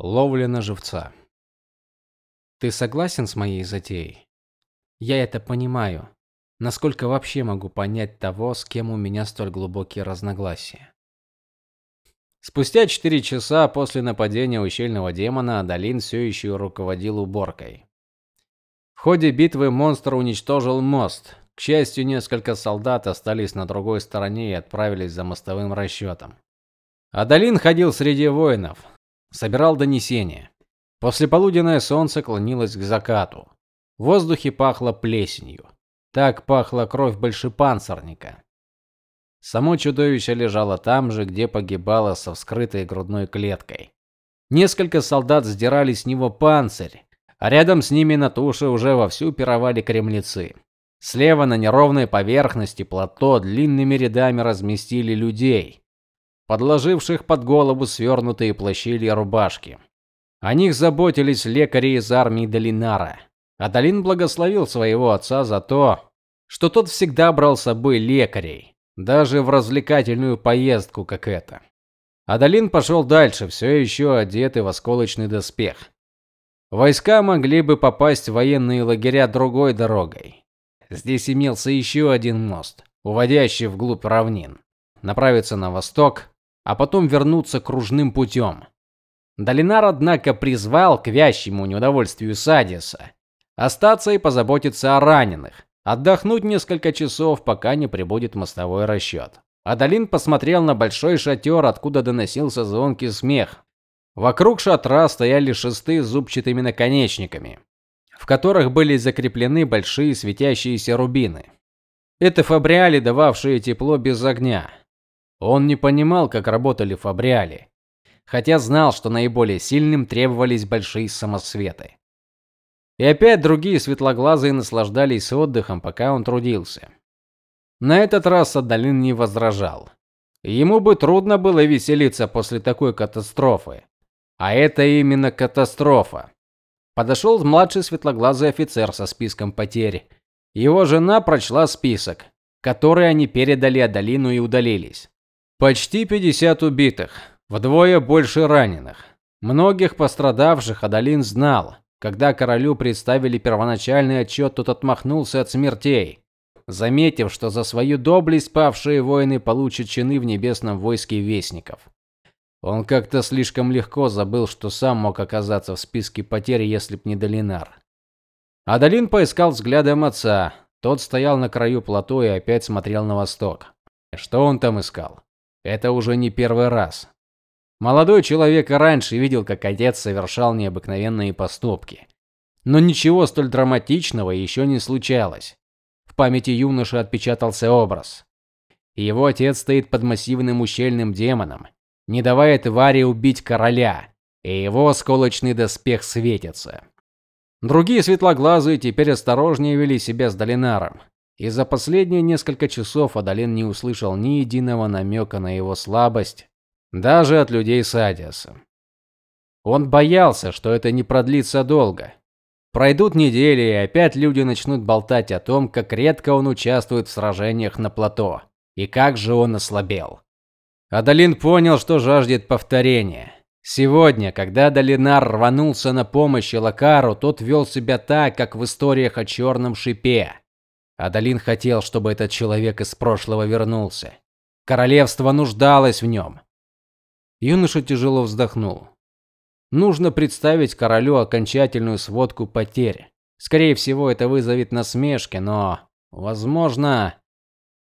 Ловля на живца. Ты согласен с моей затеей? Я это понимаю. Насколько вообще могу понять того, с кем у меня столь глубокие разногласия? Спустя четыре часа после нападения ущельного демона Адалин все еще руководил уборкой. В ходе битвы монстр уничтожил мост. К счастью, несколько солдат остались на другой стороне и отправились за мостовым расчетом. Адалин ходил среди воинов, собирал донесения. Послеполуденное солнце клонилось к закату. В воздухе пахло плесенью. Так пахла кровь большепанцирника. Само чудовище лежало там же, где погибало со вскрытой грудной клеткой. Несколько солдат сдирали с него панцирь, а рядом с ними на туше уже вовсю пировали кремлецы. Слева на неровной поверхности плато длинными рядами разместили людей подложивших под голову свернутые плащи или рубашки. О них заботились лекари из армии Долинара. Адалин благословил своего отца за то, что тот всегда брал с собой лекарей, даже в развлекательную поездку, как эта. Адалин пошел дальше, все еще одетый в осколочный доспех. Войска могли бы попасть в военные лагеря другой дорогой. Здесь имелся еще один мост, уводящий вглубь равнин. Направиться на восток, а потом вернуться кружным путем. Долинар, однако, призвал к вящему неудовольствию Садиса остаться и позаботиться о раненых, отдохнуть несколько часов, пока не прибудет мостовой расчет. Адалин посмотрел на большой шатер, откуда доносился звонкий смех. Вокруг шатра стояли шесты с зубчатыми наконечниками, в которых были закреплены большие светящиеся рубины. Это фабриали, дававшие тепло без огня. Он не понимал, как работали фабриали, хотя знал, что наиболее сильным требовались большие самосветы. И опять другие светлоглазые наслаждались отдыхом, пока он трудился. На этот раз Адалин не возражал. Ему бы трудно было веселиться после такой катастрофы. А это именно катастрофа. Подошел младший светлоглазый офицер со списком потерь. Его жена прочла список, который они передали Адалину и удалились. Почти 50 убитых, вдвое больше раненых. Многих пострадавших Адалин знал. Когда королю представили первоначальный отчет, тот отмахнулся от смертей, заметив, что за свою доблесть павшие воины получат чины в небесном войске вестников. Он как-то слишком легко забыл, что сам мог оказаться в списке потерь, если б не Долинар. Адалин поискал взглядом отца. Тот стоял на краю плато и опять смотрел на восток. Что он там искал? Это уже не первый раз. Молодой человек и раньше видел, как отец совершал необыкновенные поступки. Но ничего столь драматичного еще не случалось. В памяти юноши отпечатался образ. Его отец стоит под массивным ущельным демоном, не давая твари убить короля, и его осколочный доспех светится. Другие светлоглазые теперь осторожнее вели себя с Долинаром. И за последние несколько часов Адалин не услышал ни единого намека на его слабость, даже от людей Садиаса. Он боялся, что это не продлится долго. Пройдут недели, и опять люди начнут болтать о том, как редко он участвует в сражениях на плато и как же он ослабел. Адалин понял, что жаждет повторения. Сегодня, когда Долинар рванулся на помощь Лакару, тот вел себя так, как в историях о черном шипе. Адалин хотел, чтобы этот человек из прошлого вернулся. Королевство нуждалось в нем. Юноша тяжело вздохнул. Нужно представить королю окончательную сводку потерь. Скорее всего, это вызовет насмешки, но, возможно,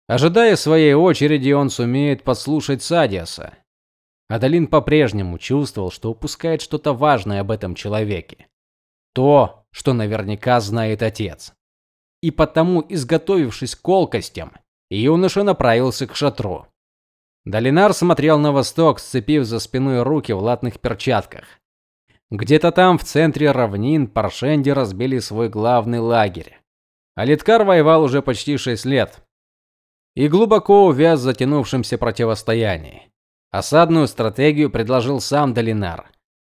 ожидая своей очереди, он сумеет послушать Садиаса. Адалин по-прежнему чувствовал, что упускает что-то важное об этом человеке. То, что наверняка знает отец и потому, изготовившись к колкостям, юноша направился к шатру. Долинар смотрел на восток, сцепив за спиной руки в латных перчатках. Где-то там, в центре равнин, паршенди разбили свой главный лагерь. Алиткар воевал уже почти шесть лет и глубоко увяз в затянувшемся противостоянии. Осадную стратегию предложил сам Долинар.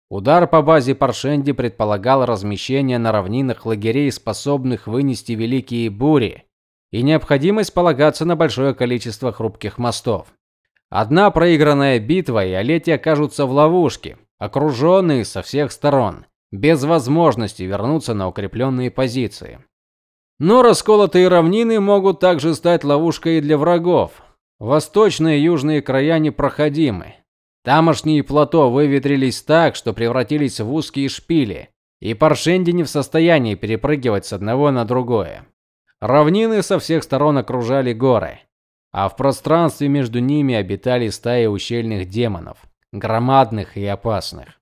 Удар по базе Паршенди предполагал размещение на равнинах лагерей, способных вынести великие бури, и необходимость полагаться на большое количество хрупких мостов. Одна проигранная битва, и Олети окажутся в ловушке, окруженные со всех сторон, без возможности вернуться на укрепленные позиции. Но расколотые равнины могут также стать ловушкой для врагов. Восточные и южные края непроходимы. Тамошние плато выветрились так, что превратились в узкие шпили, и Паршенди не в состоянии перепрыгивать с одного на другое. Равнины со всех сторон окружали горы, а в пространстве между ними обитали стаи ущельных демонов, громадных и опасных.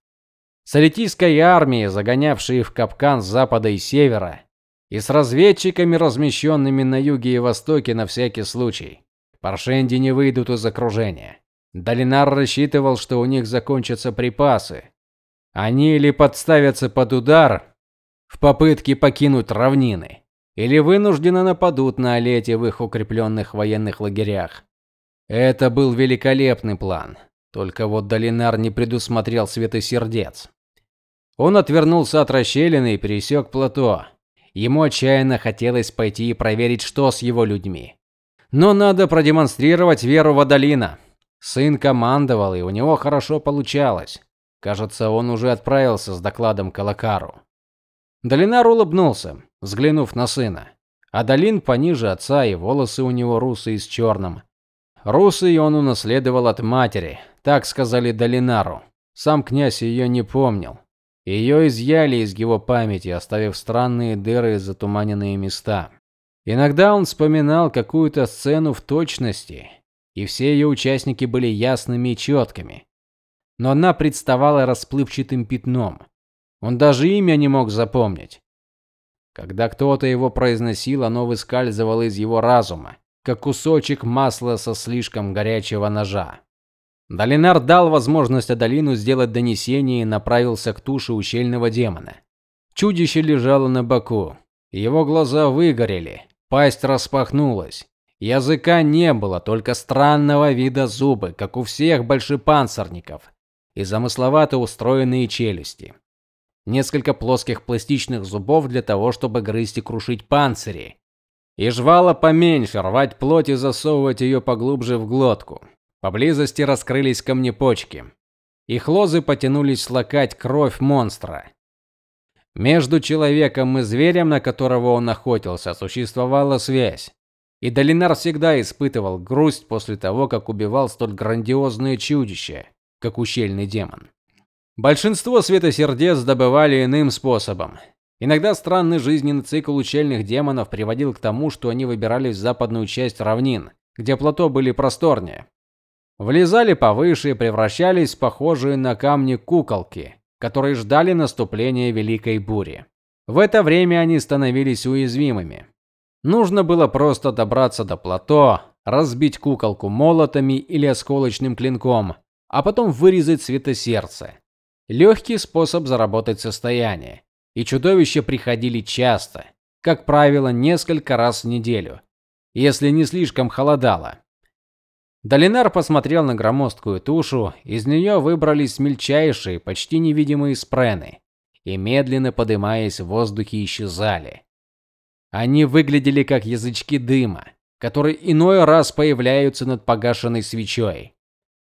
Солитийской армии, загонявшие в капкан с запада и севера, и с разведчиками, размещенными на юге и востоке на всякий случай. Паршенди не выйдут из окружения. Долинар рассчитывал, что у них закончатся припасы. Они или подставятся под удар в попытке покинуть равнины, или вынужденно нападут на Олете в их укрепленных военных лагерях. Это был великолепный план. Только вот Долинар не предусмотрел светосердец. Он отвернулся от расщелины и пересек плато. Ему отчаянно хотелось пойти и проверить, что с его людьми. Но надо продемонстрировать веру Водолина. Сын командовал, и у него хорошо получалось. Кажется, он уже отправился с докладом к Алакару. Долинар улыбнулся, взглянув на сына. Адалин пониже отца, и волосы у него русые с черным. Русый он унаследовал от матери, так сказали Долинару. Сам князь ее не помнил. Ее изъяли из его памяти, оставив странные дыры и затуманенные места. Иногда он вспоминал какую-то сцену в точности, и все ее участники были ясными и четкими. Но она представала расплывчатым пятном. Он даже имя не мог запомнить. Когда кто-то его произносил, оно выскальзывало из его разума, как кусочек масла со слишком горячего ножа. Долинар дал возможность Адалину сделать донесение и направился к туше ущельного демона. Чудище лежало на боку. Его глаза выгорели, пасть распахнулась. Языка не было, только странного вида зубы, как у всех большепанцирников, и замысловато устроенные челюсти. Несколько плоских пластичных зубов для того, чтобы грызть и крушить панцири. И жвала поменьше, рвать плоть и засовывать ее поглубже в глотку. Поблизости раскрылись камнепочки. Их лозы потянулись лакать кровь монстра. Между человеком и зверем, на которого он охотился, существовала связь. И Долинар всегда испытывал грусть после того, как убивал столь грандиозное чудище, как ущельный демон. Большинство светосердец добывали иным способом. Иногда странный жизненный цикл учельных демонов приводил к тому, что они выбирались в западную часть равнин, где плато были просторнее. Влезали повыше и превращались в похожие на камни куколки, которые ждали наступления великой бури. В это время они становились уязвимыми. Нужно было просто добраться до плато, разбить куколку молотами или осколочным клинком, а потом вырезать светосердце. Легкий способ заработать состояние. И чудовища приходили часто, как правило, несколько раз в неделю, если не слишком холодало. Долинар посмотрел на громоздкую тушу, из нее выбрались мельчайшие, почти невидимые спрены и медленно поднимаясь в воздухе исчезали. Они выглядели как язычки дыма, которые иной раз появляются над погашенной свечой.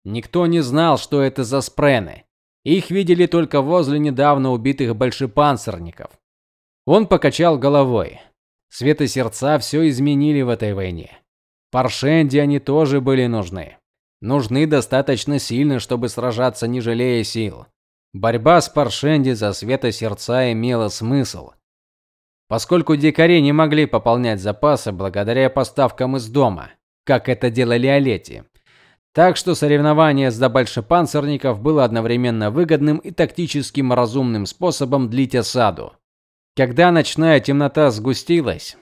Никто не знал, что это за спрены. Их видели только возле недавно убитых большепанцирников. Он покачал головой. Светосердца все изменили в этой войне. Паршенди они тоже были нужны. Нужны достаточно сильно, чтобы сражаться не жалея сил. Борьба с Паршенди за света сердца имела смысл. Поскольку дикари не могли пополнять запасы благодаря поставкам из дома, как это делали Олети. Так что соревнование с добольшепанцирников было одновременно выгодным и тактическим разумным способом длить осаду. Когда ночная темнота сгустилась,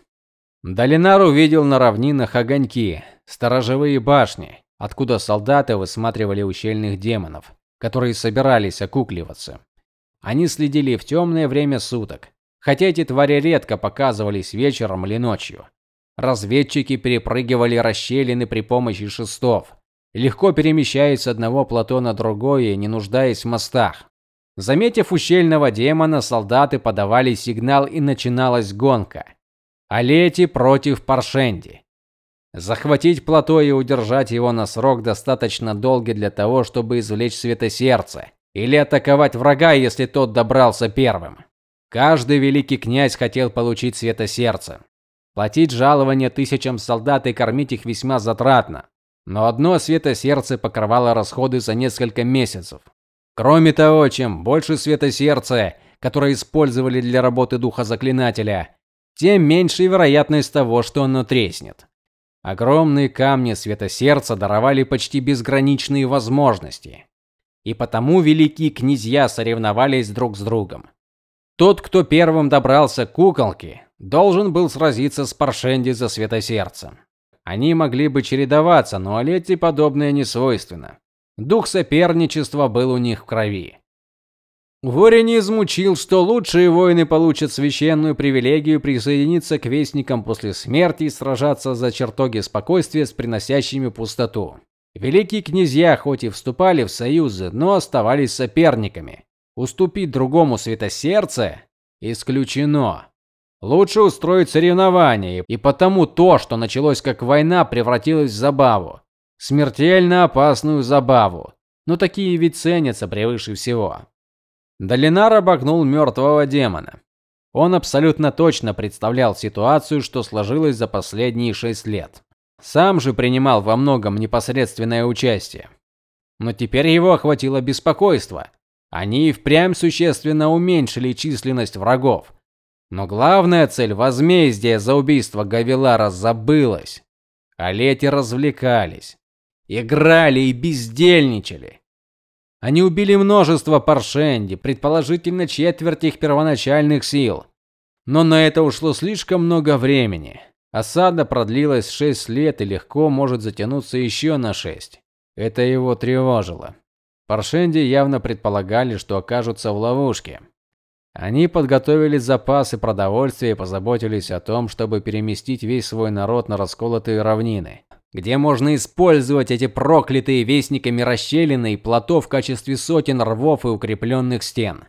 Долинар увидел на равнинах огоньки, сторожевые башни, откуда солдаты высматривали ущельных демонов, которые собирались окукливаться. Они следили в темное время суток, хотя эти твари редко показывались вечером или ночью. Разведчики перепрыгивали расщелины при помощи шестов, легко перемещаясь с одного плато на другое, не нуждаясь в мостах. Заметив ущельного демона, солдаты подавали сигнал и начиналась гонка. Алети против Паршенди. Захватить плато и удержать его на срок достаточно долгий для того, чтобы извлечь светосердце или атаковать врага, если тот добрался первым. Каждый великий князь хотел получить светосердце. Платить жалования тысячам солдат и кормить их весьма затратно. Но одно светосердце покрывало расходы за несколько месяцев. Кроме того, чем больше светосердца, которое использовали для работы духа заклинателя, тем меньше вероятность того, что оно треснет. Огромные камни светосердца даровали почти безграничные возможности. И потому великие князья соревновались друг с другом. Тот, кто первым добрался к куколке, должен был сразиться с Паршенди за светосердцем. Они могли бы чередоваться, но Алетти подобное не свойственно. Дух соперничества был у них в крови. Вори не измучил, что лучшие воины получат священную привилегию присоединиться к вестникам после смерти и сражаться за чертоги спокойствия с приносящими пустоту. Великие князья хоть и вступали в союзы, но оставались соперниками. Уступить другому светосердце исключено. Лучше устроить соревнование, и потому то, что началось как война, превратилось в забаву. Смертельно опасную забаву. Но такие ведь ценятся превыше всего. Долинар обогнул мертвого демона. Он абсолютно точно представлял ситуацию, что сложилась за последние шесть лет. Сам же принимал во многом непосредственное участие. Но теперь его охватило беспокойство. Они и впрямь существенно уменьшили численность врагов. Но главная цель возмездия за убийство Гавилара забылась. А развлекались, играли и бездельничали. Они убили множество паршенди, предположительно четверть их первоначальных сил. Но на это ушло слишком много времени. Осада продлилась шесть лет и легко может затянуться еще на шесть. Это его тревожило. Паршенди явно предполагали, что окажутся в ловушке. Они подготовили запасы продовольствия и позаботились о том, чтобы переместить весь свой народ на расколотые равнины, где можно использовать эти проклятые вестниками расщелины и плато в качестве сотен рвов и укрепленных стен.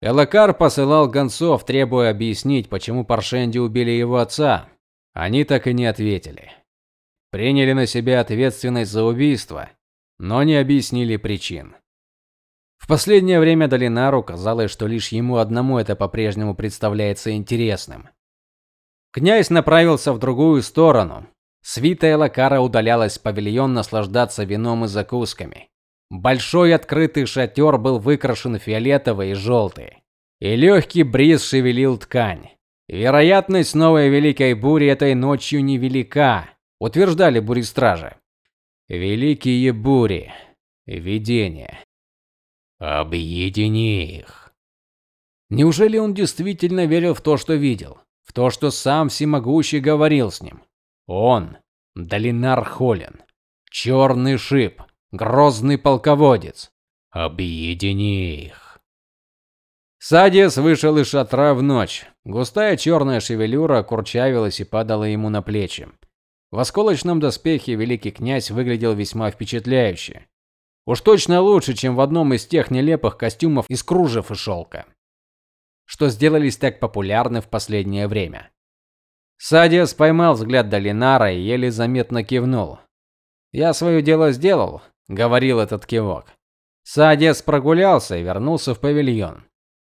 Элакар посылал гонцов, требуя объяснить, почему Паршенди убили его отца. Они так и не ответили. Приняли на себя ответственность за убийство, но не объяснили причин. В последнее время Долинару казалось, что лишь ему одному это по-прежнему представляется интересным. Князь направился в другую сторону. Свита Элакара удалялась в павильон наслаждаться вином и закусками. Большой открытый шатер был выкрашен фиолетовый и желтый, и легкий бриз шевелил ткань. Вероятность новой великой бури этой ночью невелика, утверждали буристражи. Великие бури, видения. Объедини их. Неужели он действительно верил в то, что видел, в то, что сам всемогущий говорил с ним? Он, Долинар Холин, черный шип, грозный полководец. Объедини их. Садиас вышел из шатра в ночь. Густая черная шевелюра курчавилась и падала ему на плечи. В осколочном доспехе великий князь выглядел весьма впечатляюще. Уж точно лучше, чем в одном из тех нелепых костюмов из кружев и шелка, что сделались так популярны в последнее время. Садиас поймал взгляд Долинара и еле заметно кивнул. "Я свое дело сделал", говорил этот кивок. Садиас прогулялся и вернулся в павильон.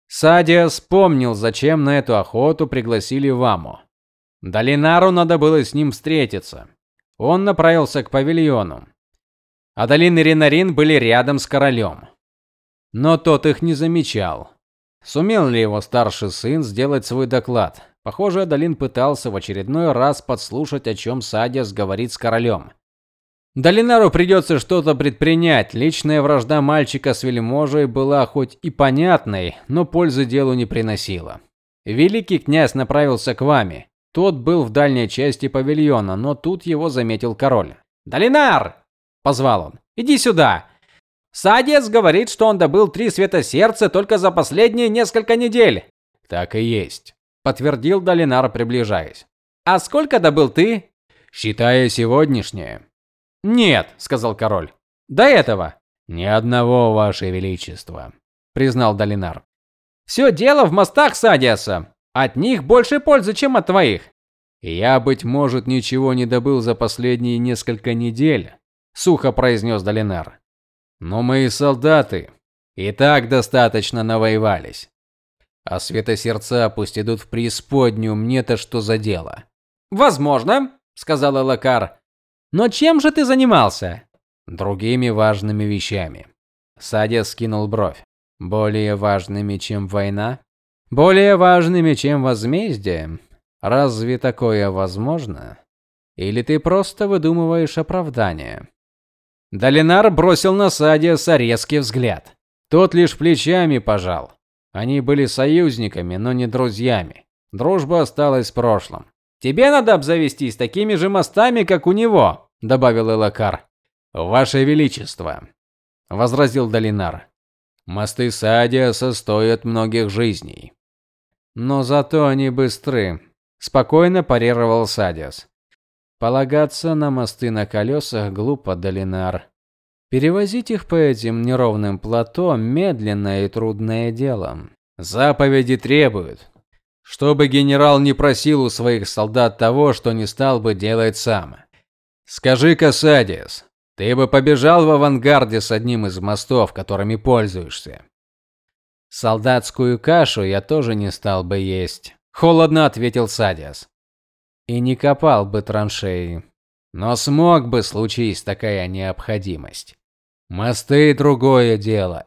Садиас вспомнил, зачем на эту охоту пригласили Ваму. Долинару надо было с ним встретиться. Он направился к павильону. Адалин и Ренарин были рядом с королем. Но тот их не замечал. Сумел ли его старший сын сделать свой доклад? Похоже, Адалин пытался в очередной раз подслушать, о чем Садис говорит с королем. Долинару придется что-то предпринять. Личная вражда мальчика с вельможей была хоть и понятной, но пользы делу не приносила. Великий князь направился к вами. Тот был в дальней части павильона, но тут его заметил король. "Долинар!" позвал он. Иди сюда. Садец говорит, что он добыл три света сердца только за последние несколько недель. Так и есть, подтвердил Долинар, приближаясь. А сколько добыл ты? Считая сегодняшнее. Нет, сказал король. До этого ни одного, ваше величество, признал Долинар. «Все дело в мостах Садиаса. От них больше пользы, чем от твоих. Я быть может ничего не добыл за последние несколько недель, сухо произнес Долинар. Но мои солдаты И так достаточно навоевались. А светосердца пусть идут в преисподнюю, мне-то что за дело? Возможно, сказала Лакар. Но чем же ты занимался? Другими важными вещами. Садя скинул бровь. Более важными, чем война? Более важными, чем возмездие? Разве такое возможно? Или ты просто выдумываешь оправдание? Долинар бросил на Садиаса резкий взгляд. Тот лишь плечами пожал. Они были союзниками, но не друзьями. Дружба осталась в прошлом. Тебе надо обзавестись такими же мостами, как у него, добавил Элакар. Ваше величество, возразил Долинар. Мосты Садиаса стоят многих жизней. Но зато они быстры, спокойно парировал Садиас. Полагаться на мосты на колесах глупо, Долинар. Перевозить их по этим неровным плато медленное и трудное дело. Заповеди требуют, чтобы генерал не просил у своих солдат того, что не стал бы делать сам. Скажи-ка, Садис, ты бы побежал в авангарде с одним из мостов, которыми пользуешься? Солдатскую кашу я тоже не стал бы есть, холодно ответил Садис. И не копал бы траншеи. Но смог бы случись такая необходимость. Мосты другое дело.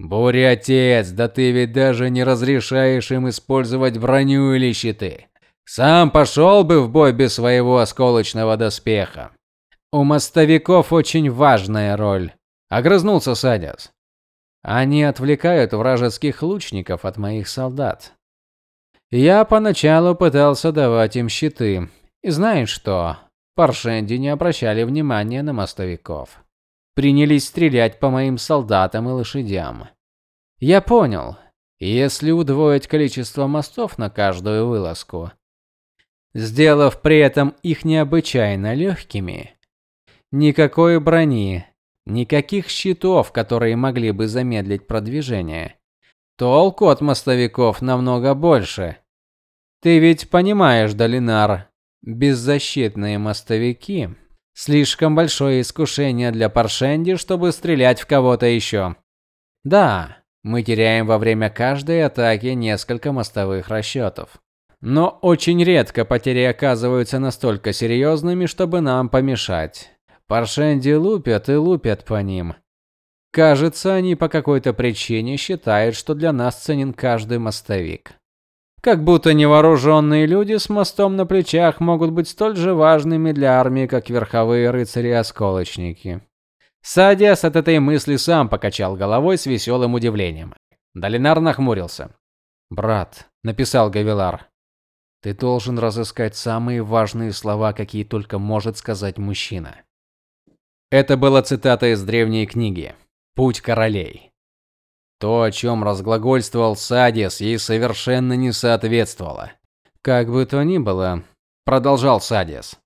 Буря, отец, да ты ведь даже не разрешаешь им использовать броню или щиты. Сам пошел бы в бой без своего осколочного доспеха. У мостовиков очень важная роль, огрызнулся Садяс. Они отвлекают вражеских лучников от моих солдат. Я поначалу пытался давать им щиты. И знаешь что? Паршенди не обращали внимания на мостовиков принялись стрелять по моим солдатам и лошадям. Я понял, если удвоить количество мостов на каждую вылазку, сделав при этом их необычайно легкими, никакой брони, никаких щитов, которые могли бы замедлить продвижение, толку от мостовиков намного больше. Ты ведь понимаешь, Долинар, беззащитные мостовики Слишком большое искушение для Паршенди, чтобы стрелять в кого-то еще. Да, мы теряем во время каждой атаки несколько мостовых расчетов. Но очень редко потери оказываются настолько серьезными, чтобы нам помешать. Паршенди лупят и лупят по ним. Кажется, они по какой-то причине считают, что для нас ценен каждый мостовик. Как будто невооруженные люди с мостом на плечах могут быть столь же важными для армии, как верховые рыцари-осколочники. Садиас от этой мысли сам покачал головой с веселым удивлением. Долинар нахмурился. "Брат", написал Гавилар. "Ты должен разыскать самые важные слова, какие только может сказать мужчина". Это была цитата из древней книги Путь королей. То, о чем разглагольствовал Садис, ей совершенно не соответствовало. Как бы то ни было, продолжал Садис.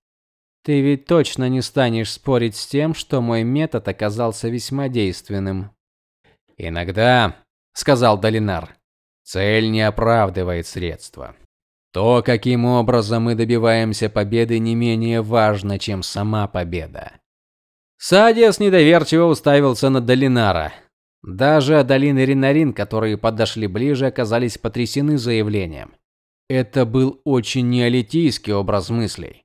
Ты ведь точно не станешь спорить с тем, что мой метод оказался весьма действенным. Иногда, сказал Долинар, цель не оправдывает средства. То, каким образом мы добиваемся победы, не менее важно, чем сама победа. Садиас недоверчиво уставился на Долинара. Даже Адалин и Ринарин, которые подошли ближе, оказались потрясены заявлением. Это был очень неолитийский образ мыслей.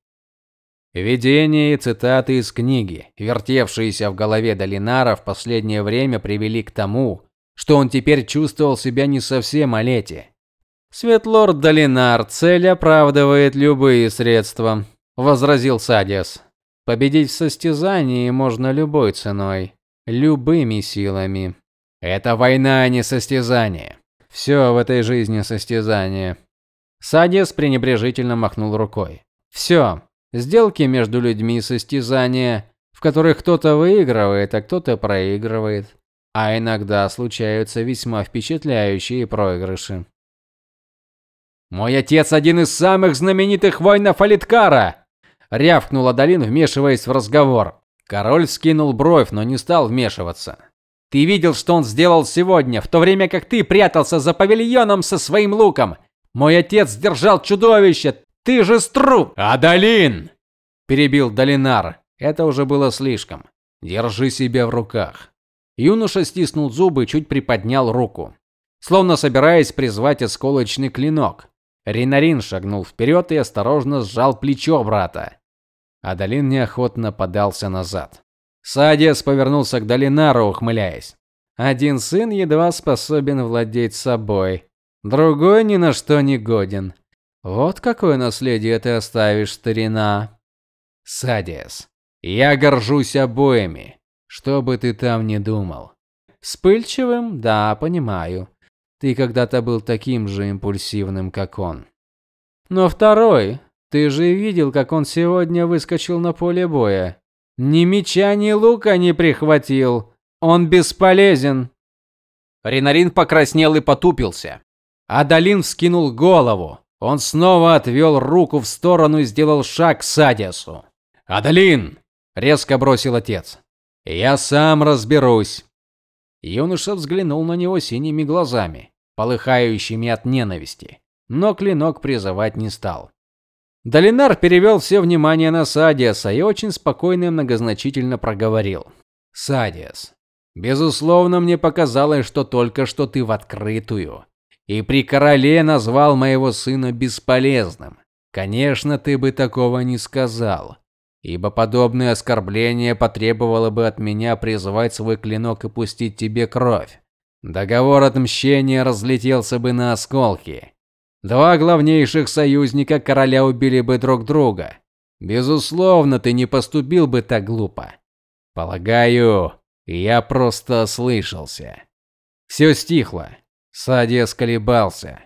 Видения и цитаты из книги, вертевшиеся в голове Долинара в последнее время привели к тому, что он теперь чувствовал себя не совсем Олете. Светлорд Долинар, цель оправдывает любые средства, возразил Садиас. Победить в состязании можно любой ценой, любыми силами. Это война, а не состязание. Все в этой жизни состязание. Садис пренебрежительно махнул рукой. Все. Сделки между людьми состязания, в которых кто-то выигрывает, а кто-то проигрывает. А иногда случаются весьма впечатляющие проигрыши. Мой отец один из самых знаменитых воинов Алиткара, рявкнул Адалин, вмешиваясь в разговор. Король скинул бровь, но не стал вмешиваться. Ты видел, что он сделал сегодня, в то время как ты прятался за павильоном со своим луком. Мой отец держал чудовище. Ты же стру. Адалин, перебил Долинар. Это уже было слишком. Держи себя в руках. Юноша стиснул зубы и чуть приподнял руку, словно собираясь призвать осколочный клинок. Ринарин шагнул вперед и осторожно сжал плечо брата. Адалин неохотно подался назад. Садиас повернулся к Долинару, ухмыляясь. Один сын едва способен владеть собой, другой ни на что не годен. Вот какое наследие ты оставишь, старина. Садиас, я горжусь обоими, что бы ты там ни думал. Вспыльчивым, да, понимаю. Ты когда-то был таким же импульсивным, как он. Но второй, ты же видел, как он сегодня выскочил на поле боя. Ни меча, ни лука не прихватил. Он бесполезен. Ринарин покраснел и потупился. Адалин вскинул голову. Он снова отвел руку в сторону и сделал шаг к Садиасу. "Адалин!" резко бросил отец. "Я сам разберусь". Юноша взглянул на него синими глазами, полыхающими от ненависти, но клинок призывать не стал. Долинар перевел все внимание на Садиаса и очень спокойно и многозначительно проговорил: "Садиас, безусловно, мне показалось, что только что ты в открытую и при короле назвал моего сына бесполезным. Конечно, ты бы такого не сказал, ибо подобное оскорбление потребовало бы от меня призвать свой клинок и пустить тебе кровь. Договор отмщения разлетелся бы на осколки. Два главнейших союзника короля убили бы друг друга. Безусловно, ты не поступил бы так глупо. Полагаю, я просто ослышался. Все стихло. Садия сколебался.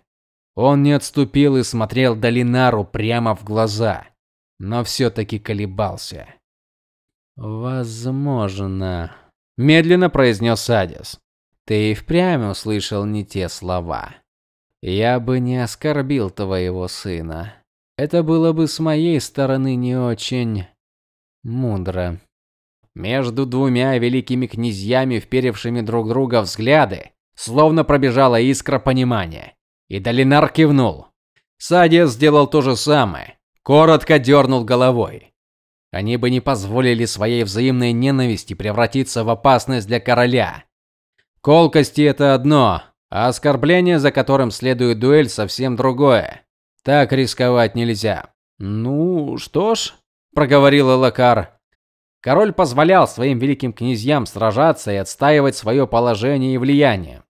Он не отступил и смотрел Долинару прямо в глаза, но все таки колебался. Возможно, медленно произнес Садис. Ты и впрямь услышал не те слова. Я бы не оскорбил твоего сына. Это было бы с моей стороны не очень мудро. Между двумя великими князьями, вперевшими друг друга взгляды, словно пробежала искра понимания. И Долинар кивнул. Садия сделал то же самое, коротко дернул головой. Они бы не позволили своей взаимной ненависти превратиться в опасность для короля. Колкости это одно, а оскорбление, за которым следует дуэль, совсем другое. Так рисковать нельзя. Ну, что ж, проговорил Лакар. Король позволял своим великим князьям сражаться и отстаивать свое положение и влияние.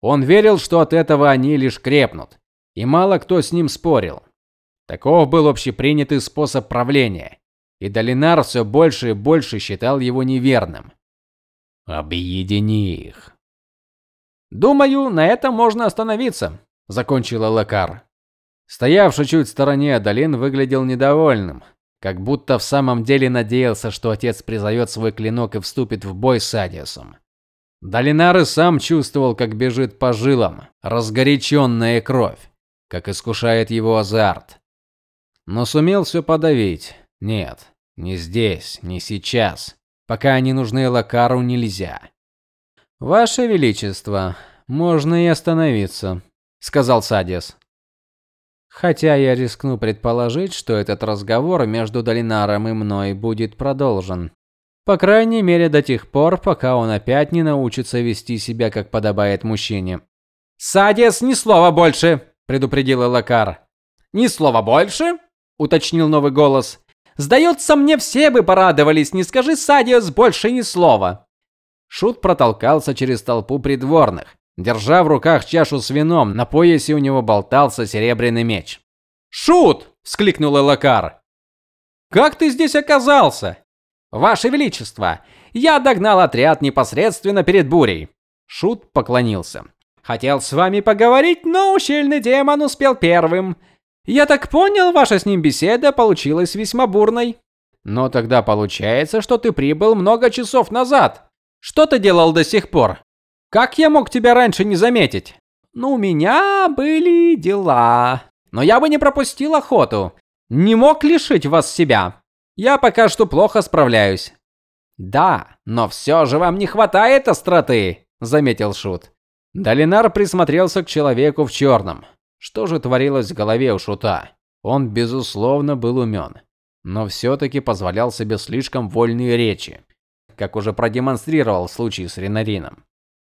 Он верил, что от этого они лишь крепнут, и мало кто с ним спорил. Таков был общепринятый способ правления, и Долинар все больше и больше считал его неверным. Объедини их, Думаю, на этом можно остановиться, закончила Лакар. Стоявший чуть в стороне Адалин выглядел недовольным, как будто в самом деле надеялся, что отец призовет свой клинок и вступит в бой с Адиасом. Долинар и сам чувствовал, как бежит по жилам разгоряченная кровь, как искушает его азарт. Но сумел все подавить. Нет, не здесь, не сейчас. Пока они нужны Лакару нельзя. Ваше величество, можно и остановиться, сказал Садис. Хотя я рискну предположить, что этот разговор между Долинаром и мной будет продолжен. По крайней мере, до тех пор, пока он опять не научится вести себя, как подобает мужчине. Садис, ни слова больше, предупредила Лакар. Ни слова больше? уточнил новый голос. Сдается мне, все бы порадовались, не скажи Садиос больше ни слова. Шут протолкался через толпу придворных, держа в руках чашу с вином. На поясе у него болтался серебряный меч. "Шут!" вскликнул Элакар. "Как ты здесь оказался?" "Ваше величество, я догнал отряд непосредственно перед бурей." Шут поклонился. "Хотел с вами поговорить, но ущельный демон успел первым. Я так понял, ваша с ним беседа получилась весьма бурной. Но тогда получается, что ты прибыл много часов назад. Что ты делал до сих пор? Как я мог тебя раньше не заметить? Ну, у меня были дела. Но я бы не пропустил охоту. Не мог лишить вас себя. Я пока что плохо справляюсь. Да, но все же вам не хватает остроты, заметил шут. Долинар присмотрелся к человеку в черном. Что же творилось в голове у шута? Он безусловно был умен, но все таки позволял себе слишком вольные речи. Как уже продемонстрировал в случае с Ренарином.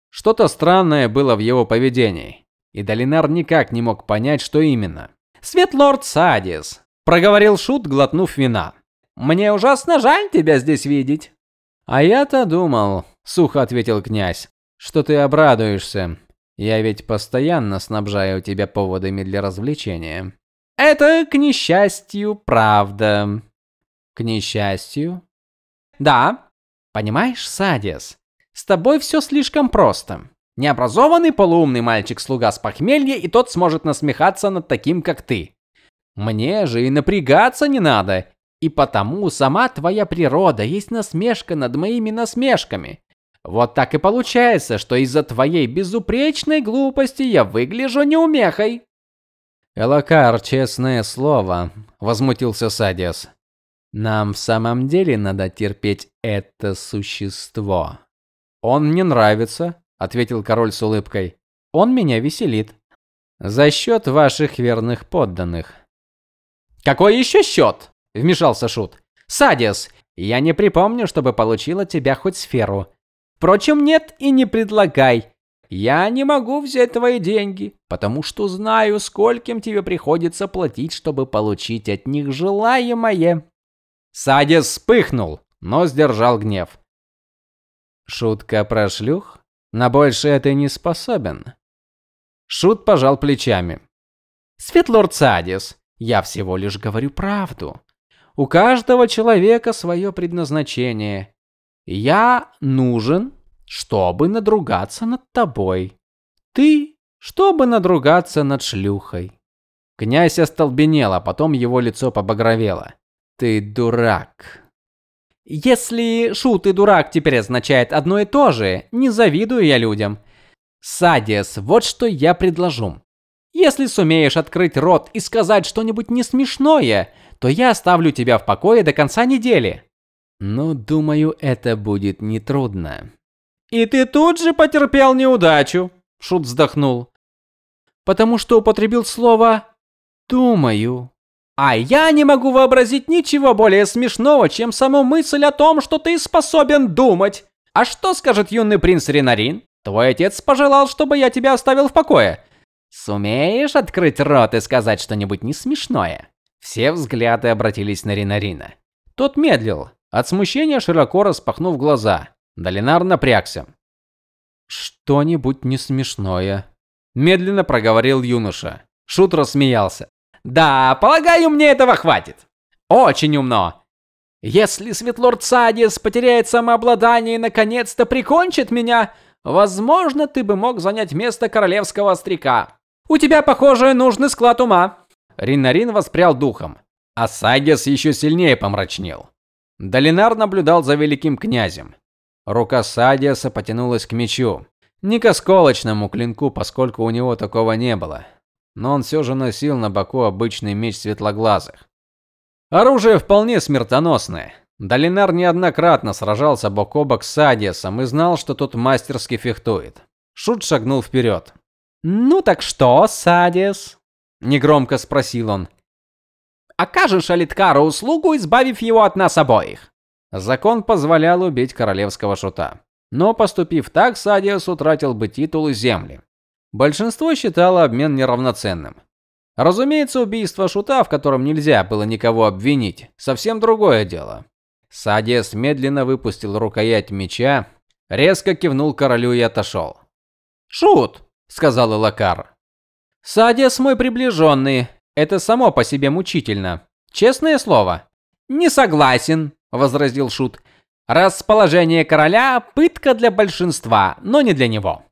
Что-то странное было в его поведении, и Долинар никак не мог понять, что именно. "Светлорд Садис", проговорил шут, глотнув вина. "Мне ужасно жаль тебя здесь видеть". "А я-то думал", сухо ответил князь, "что ты обрадуешься. Я ведь постоянно снабжаю тебя поводами для развлечения". "Это к несчастью, правда". "К несчастью?" "Да. Понимаешь, Садис, с тобой все слишком просто. Необразованный полуумный мальчик-слуга с похмелья, и тот сможет насмехаться над таким, как ты. Мне же и напрягаться не надо, и потому сама твоя природа есть насмешка над моими насмешками. Вот так и получается, что из-за твоей безупречной глупости я выгляжу неумехой. Элакар, честное слово, возмутился Садиас. Нам в самом деле надо терпеть это существо. Он мне нравится, ответил король с улыбкой. Он меня веселит. За счет ваших верных подданных. Какой еще счет? вмешался шут. Садис, я не припомню, чтобы получил от тебя хоть сферу. Впрочем, нет и не предлагай. Я не могу взять твои деньги, потому что знаю, скольким тебе приходится платить, чтобы получить от них желаемое. Садис вспыхнул, но сдержал гнев. Шутка про шлюх? На большее ты не способен. Шут пожал плечами. Светлорд Садис, я всего лишь говорю правду. У каждого человека свое предназначение. Я нужен, чтобы надругаться над тобой. Ты, чтобы надругаться над шлюхой. Князь остолбенел, а потом его лицо побагровело. Ты дурак. Если шут и дурак теперь означает одно и то же, не завидую я людям. Садиас, вот что я предложу. Если сумеешь открыть рот и сказать что-нибудь не смешное, то я оставлю тебя в покое до конца недели. Ну, думаю, это будет не трудно. И ты тут же потерпел неудачу, шут вздохнул. Потому что употребил слово думаю. А я не могу вообразить ничего более смешного, чем саму мысль о том, что ты способен думать. А что скажет юный принц Ренарин? Твой отец пожелал, чтобы я тебя оставил в покое. Сумеешь открыть рот и сказать что-нибудь не смешное? Все взгляды обратились на Ренарина. Тот медлил, от смущения широко распахнув глаза. Долинар напрягся. Что-нибудь не смешное, медленно проговорил юноша. Шут рассмеялся. Да, полагаю, мне этого хватит. Очень умно. Если Светлорд Садис потеряет самообладание и наконец-то прикончит меня, возможно, ты бы мог занять место королевского остряка. У тебя, похоже, нужный склад ума. Ринарин воспрял духом, а Садис еще сильнее помрачнел. Долинар наблюдал за великим князем. Рука Садиаса потянулась к мечу, не к осколочному клинку, поскольку у него такого не было но он все же носил на боку обычный меч светлоглазых. Оружие вполне смертоносное. Долинар неоднократно сражался бок о бок с Садиасом и знал, что тот мастерски фехтует. Шут шагнул вперед. "Ну так что, Садиас?" негромко спросил он. "Окажешь Алиткару услугу, избавив его от нас обоих?" Закон позволял убить королевского шута. Но поступив так, Садиас утратил бы титул и земли. Большинство считало обмен неравноценным. Разумеется, убийство шута, в котором нельзя было никого обвинить, совсем другое дело. Садес медленно выпустил рукоять меча, резко кивнул королю и отошел. "Шут", сказал Элакар. "Садес мой приближенный. Это само по себе мучительно. Честное слово". "Не согласен", возразил шут. "Расположение короля пытка для большинства, но не для него".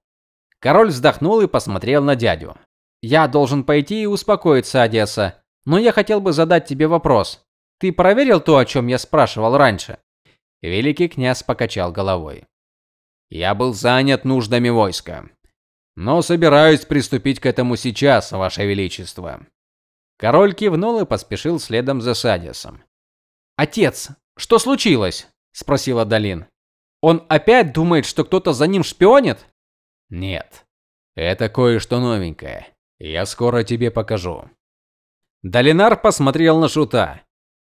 Король вздохнул и посмотрел на дядю. Я должен пойти и успокоиться, Одесса, но я хотел бы задать тебе вопрос. Ты проверил то, о чем я спрашивал раньше? Великий князь покачал головой. Я был занят нуждами войска, но собираюсь приступить к этому сейчас, ваше величество. Король кивнул и поспешил следом за Садисом. Отец, что случилось? спросила Далин. Он опять думает, что кто-то за ним шпионит? Нет. Это кое-что новенькое. Я скоро тебе покажу. Долинар посмотрел на шута.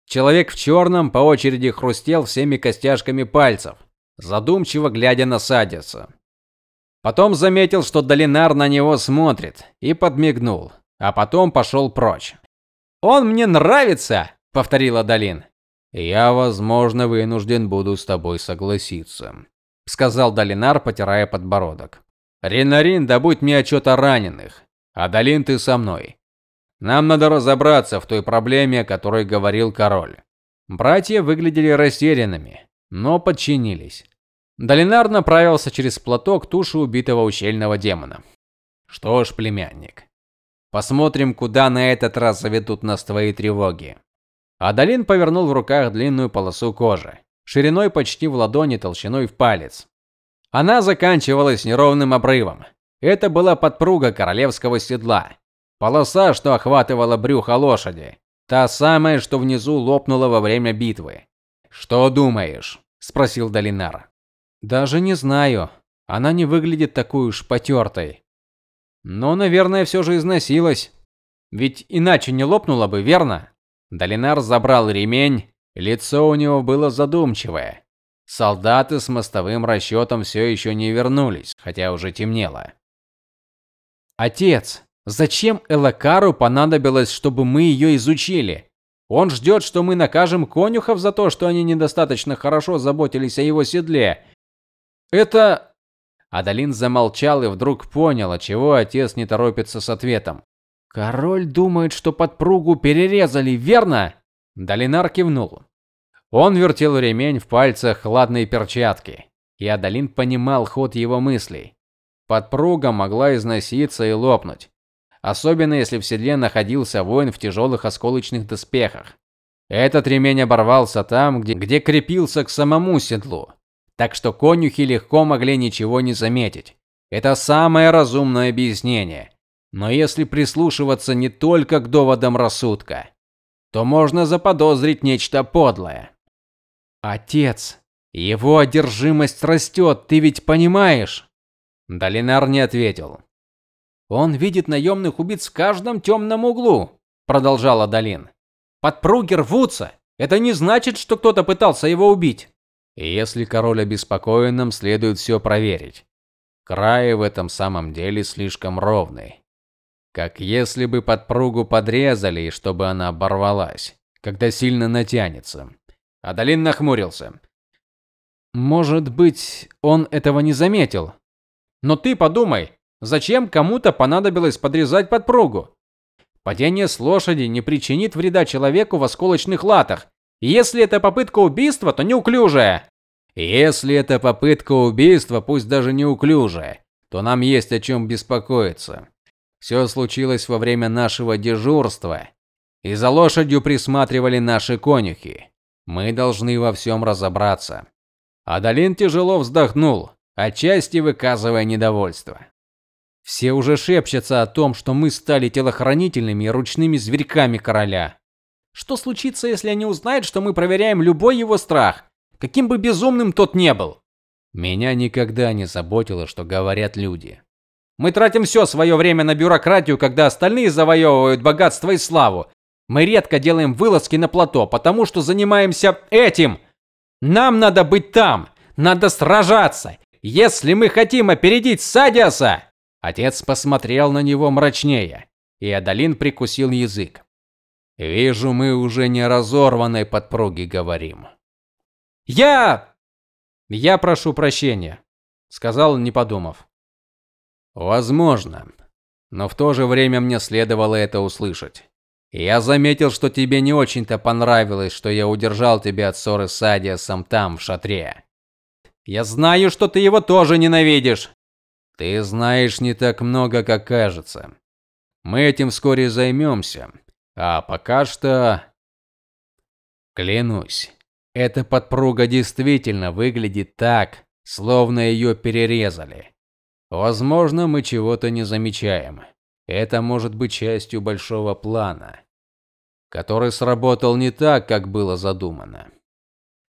Человек в черном по очереди хрустел всеми костяшками пальцев. задумчиво глядя на Садиса. Потом заметил, что Долинар на него смотрит, и подмигнул, а потом пошел прочь. "Он мне нравится", повторила Долин. "Я, возможно, вынужден буду с тобой согласиться", сказал Долинар, потирая подбородок. "Ренарин, добудь мне отчет о раненых. А Долин ты со мной. Нам надо разобраться в той проблеме, о которой говорил король". Братья выглядели растерянными, но подчинились. Долинар направился через платок к туше убитого ущельного демона. Что ж, племянник, посмотрим, куда на этот раз заведут нас твои тревоги. Адалин повернул в руках длинную полосу кожи, шириной почти в ладони, толщиной в палец. Она заканчивалась неровным обрывом. Это была подпруга королевского седла. Полоса, что охватывала брюхо лошади, та самая, что внизу лопнула во время битвы. Что думаешь? спросил Долинар. Даже не знаю. Она не выглядит такой уж потертой. Но, наверное, все же износилась. Ведь иначе не лопнула бы, верно? Долинар забрал ремень, лицо у него было задумчивое. Солдаты с мостовым расчетом все еще не вернулись, хотя уже темнело. Отец, зачем Элакару понадобилось, чтобы мы ее изучили? Он ждет, что мы накажем конюхов за то, что они недостаточно хорошо заботились о его седле, это Адалин замолчал и вдруг понял, чего отец не торопится с ответом. Король думает, что подпругу перерезали, верно? Долинар кивнул. Он вертел ремень в пальцах хладной перчатки, и Адалин понимал ход его мыслей. Подпруга могла износиться и лопнуть, особенно если в седле находился воин в тяжелых осколочных доспехах. Этот ремень оборвался там, где, где крепился к самому седлу так что конюхи легко могли ничего не заметить. Это самое разумное объяснение. Но если прислушиваться не только к доводам рассудка, то можно заподозрить нечто подлое. Отец, его одержимость растет, ты ведь понимаешь? Долинар не ответил. Он видит наемных убийц в каждом темном углу, продолжала Долин. Подпруги рвутся. Это не значит, что кто-то пытался его убить. Если король обеспокоен, нам следует все проверить. Край в этом самом деле слишком ровный. Как если бы подпругу подрезали, чтобы она оборвалась, когда сильно натянется. Адалин нахмурился. Может быть, он этого не заметил. Но ты подумай, зачем кому-то понадобилось подрезать подпругу? Падение с лошади не причинит вреда человеку в осколочных латах, если это попытка убийства, то неуклюжая. Если это попытка убийства, пусть даже неуклюжая, то нам есть о чем беспокоиться. Все случилось во время нашего дежурства, и за лошадью присматривали наши конюхи. Мы должны во всем разобраться. Адалин тяжело вздохнул, отчасти выказывая недовольство. Все уже шепчутся о том, что мы стали телохранительными и ручными зверьками короля. Что случится, если они узнают, что мы проверяем любой его страх, каким бы безумным тот не был? Меня никогда не заботило, что говорят люди. Мы тратим все свое время на бюрократию, когда остальные завоевывают богатство и славу. Мы редко делаем вылазки на плато, потому что занимаемся этим. Нам надо быть там, надо сражаться. Если мы хотим опередить Садиаса, отец посмотрел на него мрачнее, и Адалин прикусил язык. Вижу, мы уже не разорванной подпруги говорим. Я я прошу прощения, сказал, не подумав. Возможно, но в то же время мне следовало это услышать. Я заметил, что тебе не очень-то понравилось, что я удержал тебя от ссоры с Адиасом там, в шатре. Я знаю, что ты его тоже ненавидишь. Ты знаешь не так много, как кажется. Мы этим вскоре займемся. А пока что клянусь, эта подпруга действительно выглядит так, словно ее перерезали. Возможно, мы чего-то не замечаем. Это может быть частью большого плана, который сработал не так, как было задумано.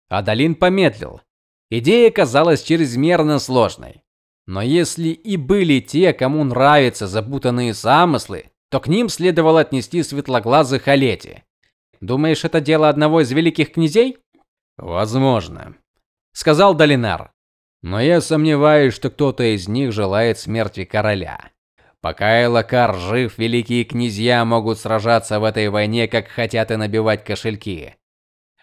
Адалин помедлил. Идея казалась чрезмерно сложной. Но если и были те, кому нравятся запутанные замыслы, то к ним следовало отнести светлоглазых Олети. Думаешь, это дело одного из великих князей? Возможно, сказал Долинар. Но я сомневаюсь, что кто-то из них желает смерти короля. Пока Элакар жив, великие князья могут сражаться в этой войне, как хотят и набивать кошельки.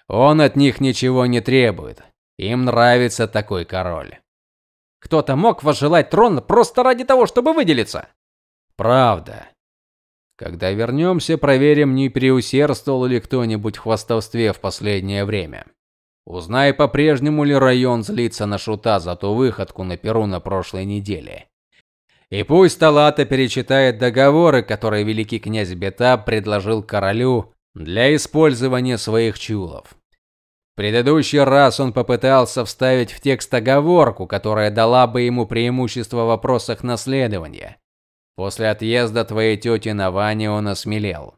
Он от них ничего не требует. Им нравится такой король. Кто-то мог возжелать трон просто ради того, чтобы выделиться. Правда. Когда вернемся, проверим, не переусердствовал ли кто-нибудь в хвастовстве в последнее время. Узнай, по-прежнему ли район злится на шута за ту выходку на Перу на прошлой неделе. И пусть Талата перечитает договоры, которые великий князь Бета предложил королю для использования своих чулов. В предыдущий раз он попытался вставить в текст оговорку, которая дала бы ему преимущество в вопросах наследования. После отъезда твоей тети на Ване он осмелел.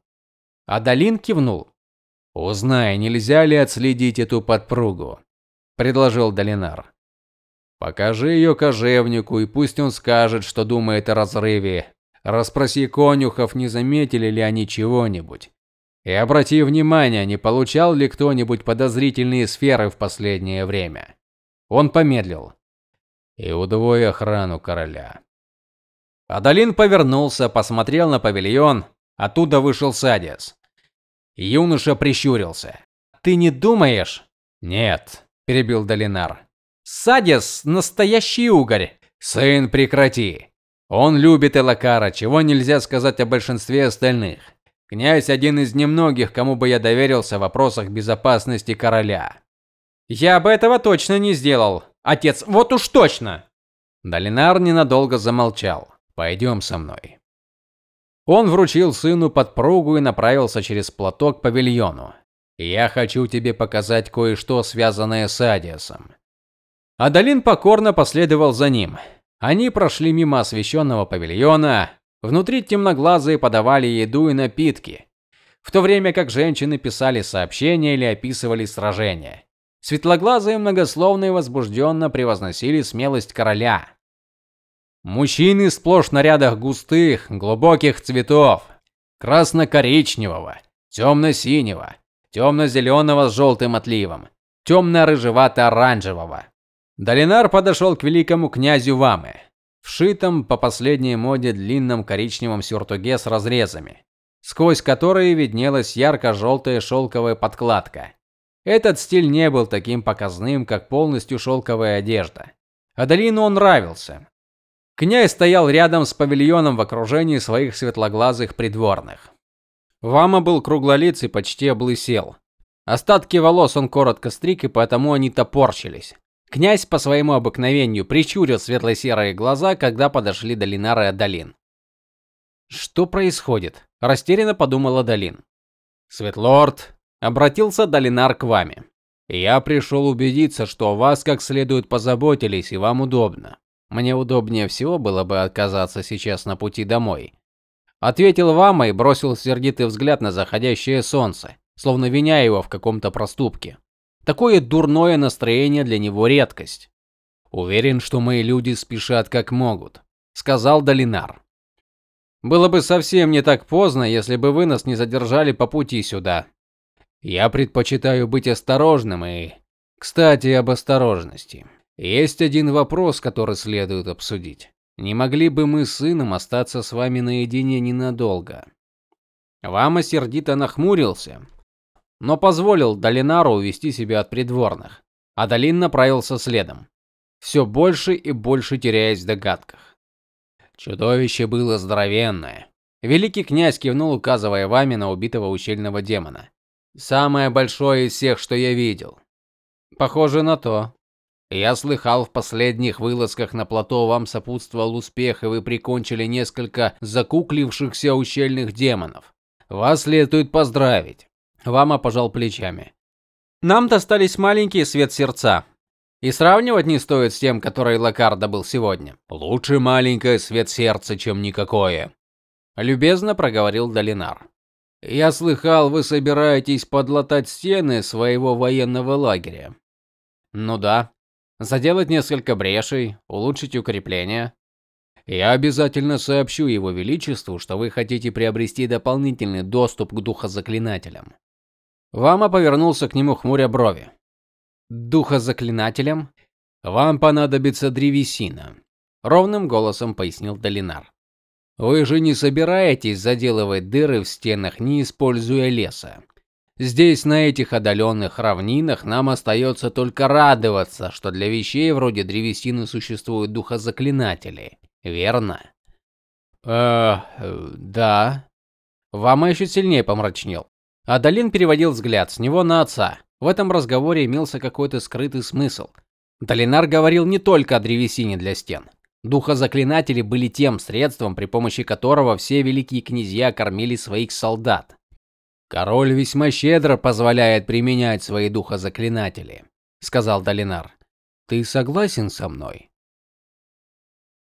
Адалин кивнул. Узнай, нельзя ли отследить эту подпругу, предложил Долинар. Покажи ее кожевнику, и пусть он скажет, что думает о разрыве. Распроси конюхов, не заметили ли они чего-нибудь. И обрати внимание, не получал ли кто-нибудь подозрительные сферы в последнее время. Он помедлил. И удвой охрану короля. Адалин повернулся, посмотрел на павильон, оттуда вышел Садис. Юноша прищурился. Ты не думаешь? Нет, перебил Долинар. Садис настоящий угорь. Сын, прекрати. Он любит Элакара, чего нельзя сказать о большинстве остальных. Князь один из немногих, кому бы я доверился в вопросах безопасности короля. Я бы этого точно не сделал. Отец, вот уж точно. Долинар ненадолго замолчал. Пойдем со мной. Он вручил сыну подпругу и направился через платок к павильону. Я хочу тебе показать кое-что, связанное с Адиасом. Адалин покорно последовал за ним. Они прошли мимо освещенного павильона. Внутри темноглазые подавали еду и напитки, в то время как женщины писали сообщения или описывали сражения. Светлоглазые многословно и возбужденно превозносили смелость короля. Мужчины сплошь в нарядах густых, глубоких цветов: красно-коричневого, темно-синего, темно-зеленого с желтым отливом, темно-рыжевато-оранжевого. Долинар подошел к великому князю Вамы, вшитом по последней моде длинном коричневом сюртуге с разрезами, сквозь которые виднелась ярко-желтая шелковая подкладка. Этот стиль не был таким показным, как полностью шелковая одежда. Адалину он нравился. Князь стоял рядом с павильоном в окружении своих светлоглазых придворных. Вама был круглолицый, почти облысел. Остатки волос он коротко стриг, и потому они топорщились. Князь по своему обыкновению прищурил светло-серые глаза, когда подошли Долинар и Адалин. Что происходит? растерянно подумала Долин. Светлорд обратился Долинар к вами. Я пришел убедиться, что о вас как следует позаботились и вам удобно. Мне удобнее всего было бы отказаться сейчас на пути домой. Ответил Вама и бросил сердитый взгляд на заходящее солнце, словно виня его в каком-то проступке. Такое дурное настроение для него редкость. Уверен, что мои люди спешат как могут, сказал Долинар. Было бы совсем не так поздно, если бы вы нас не задержали по пути сюда. Я предпочитаю быть осторожным и, кстати, об осторожности. Есть один вопрос, который следует обсудить. Не могли бы мы с сыном остаться с вами наедине ненадолго? Вама сердито нахмурился, но позволил Долинару увести себя от придворных. А Долин направился следом, все больше и больше теряясь в догадках. Чудовище было здоровенное. Великий князь кивнул, указывая Ваме на убитого ущельного демона. Самое большое из всех, что я видел. Похоже на то, я слыхал, в последних вылазках на плато вам сопутствовал успех, и вы прикончили несколько закуклившихся ущельных демонов. Вас следует поздравить. Вама пожал плечами. Нам достались маленькие свет сердца. И сравнивать не стоит с тем, который Лакарда был сегодня. Лучше маленькое свет сердца, чем никакое, любезно проговорил Долинар. Я слыхал, вы собираетесь подлатать стены своего военного лагеря. Ну да, заделать несколько брешей, улучшить укрепления. Я обязательно сообщу его величеству, что вы хотите приобрести дополнительный доступ к духозаклинателям. Вама повернулся к нему хмуря брови. Духозаклинателям? Вам понадобится древесина, ровным голосом пояснил Долинар. Вы же не собираетесь заделывать дыры в стенах, не используя леса. Здесь, на этих отдаленных равнинах, нам остается только радоваться, что для вещей вроде древесины существуют духозаклинатели. Верно? Э, да. Вама еще сильнее помрачнел. Адалин переводил взгляд с него на отца. В этом разговоре имелся какой-то скрытый смысл. Долинар говорил не только о древесине для стен. Духозаклинатели были тем средством, при помощи которого все великие князья кормили своих солдат. Король весьма щедро позволяет применять свои духозаклинатели, сказал Долинар. Ты согласен со мной?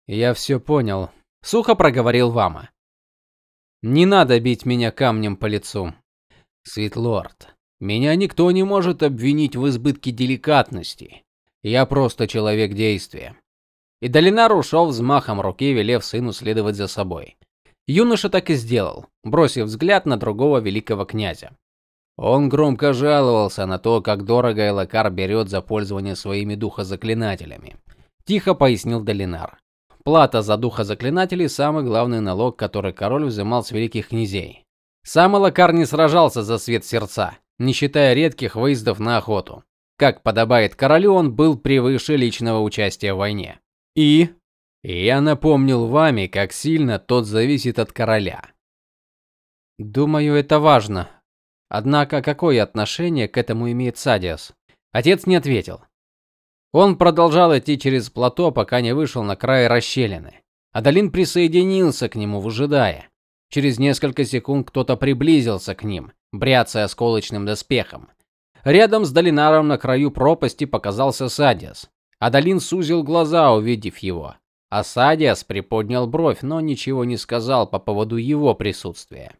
Я все понял, сухо проговорил Вама. Не надо бить меня камнем по лицу. Светлорд, меня никто не может обвинить в избытке деликатности. Я просто человек действия. И Долинар ушел взмахом руки, велев сыну следовать за собой. Юноша так и сделал, бросив взгляд на другого великого князя. Он громко жаловался на то, как дорого Элакар берет за пользование своими духозаклинателями. Тихо пояснил Долинар. Плата за духозаклинателей самый главный налог, который король взимал с великих князей. Сам Элакар не сражался за свет сердца, не считая редких выездов на охоту. Как подобает королю, он был превыше личного участия в войне. И и я напомнил вами, как сильно тот зависит от короля. Думаю, это важно. Однако какое отношение к этому имеет Садиас? Отец не ответил. Он продолжал идти через плато, пока не вышел на край расщелины. Адалин присоединился к нему, выжидая. Через несколько секунд кто-то приблизился к ним, бряцая осколочным доспехом. Рядом с Долинаром на краю пропасти показался Садиас. Адалин сузил глаза, увидев его. Асадиас приподнял бровь, но ничего не сказал по поводу его присутствия.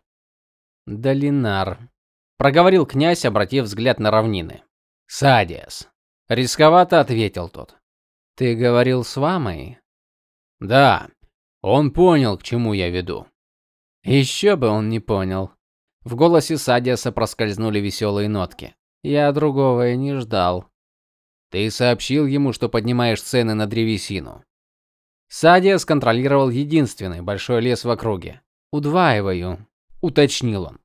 "Долинар", проговорил князь, обратив взгляд на равнины. "Садиас", рисковато ответил тот. "Ты говорил с Вамой?" "Да. Он понял, к чему я веду". «Еще бы он не понял. В голосе Садиаса проскользнули веселые нотки. Я другого и не ждал. Ты сообщил ему, что поднимаешь цены на древесину. Садия сконтролировал единственный большой лес в округе. "Удваиваю", уточнил он.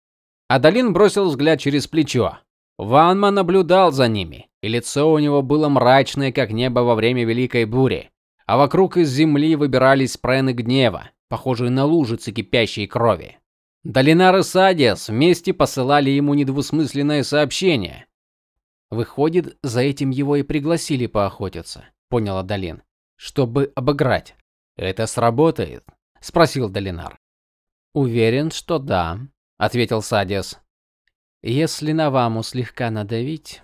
Адалин бросил взгляд через плечо. Ванма наблюдал за ними, и лицо у него было мрачное, как небо во время великой бури, а вокруг из земли выбирались спрены гнева, похожие на лужицы кипящей крови. Долинар и Садиас вместе посылали ему недвусмысленное сообщение. Выходит, за этим его и пригласили поохотиться, понял Адалин чтобы обыграть. Это сработает? спросил Долинар. Уверен, что да, ответил Садиас. Если на ваму слегка надавить,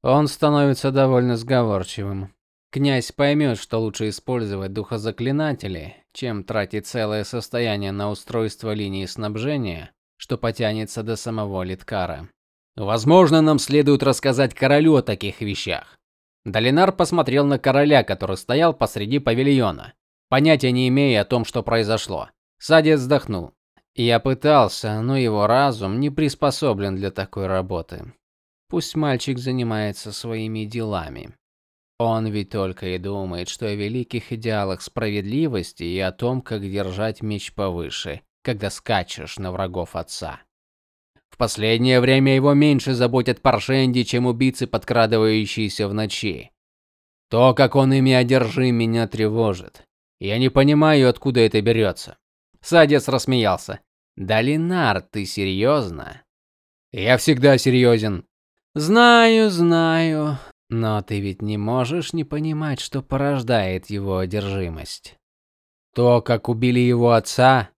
он становится довольно сговорчивым. Князь поймет, что лучше использовать духозаклинатели, чем тратить целое состояние на устройство линии снабжения, что потянется до самого Литкара. Возможно, нам следует рассказать королю о таких вещах. Долинар посмотрел на короля, который стоял посреди павильона, понятия не имея о том, что произошло. Садец вздохнул. Я пытался, но его разум не приспособлен для такой работы. Пусть мальчик занимается своими делами. Он ведь только и думает, что о великих идеалах справедливости и о том, как держать меч повыше, когда скачешь на врагов отца. В последнее время его меньше заботят паршенди, чем убийцы, подкрадывающиеся в ночи. То, как он ими одержим, меня тревожит. Я не понимаю, откуда это берется. Садец рассмеялся. "Долинар, ты серьезно?» "Я всегда серьезен». "Знаю, знаю, но ты ведь не можешь не понимать, что порождает его одержимость. То, как убили его отца,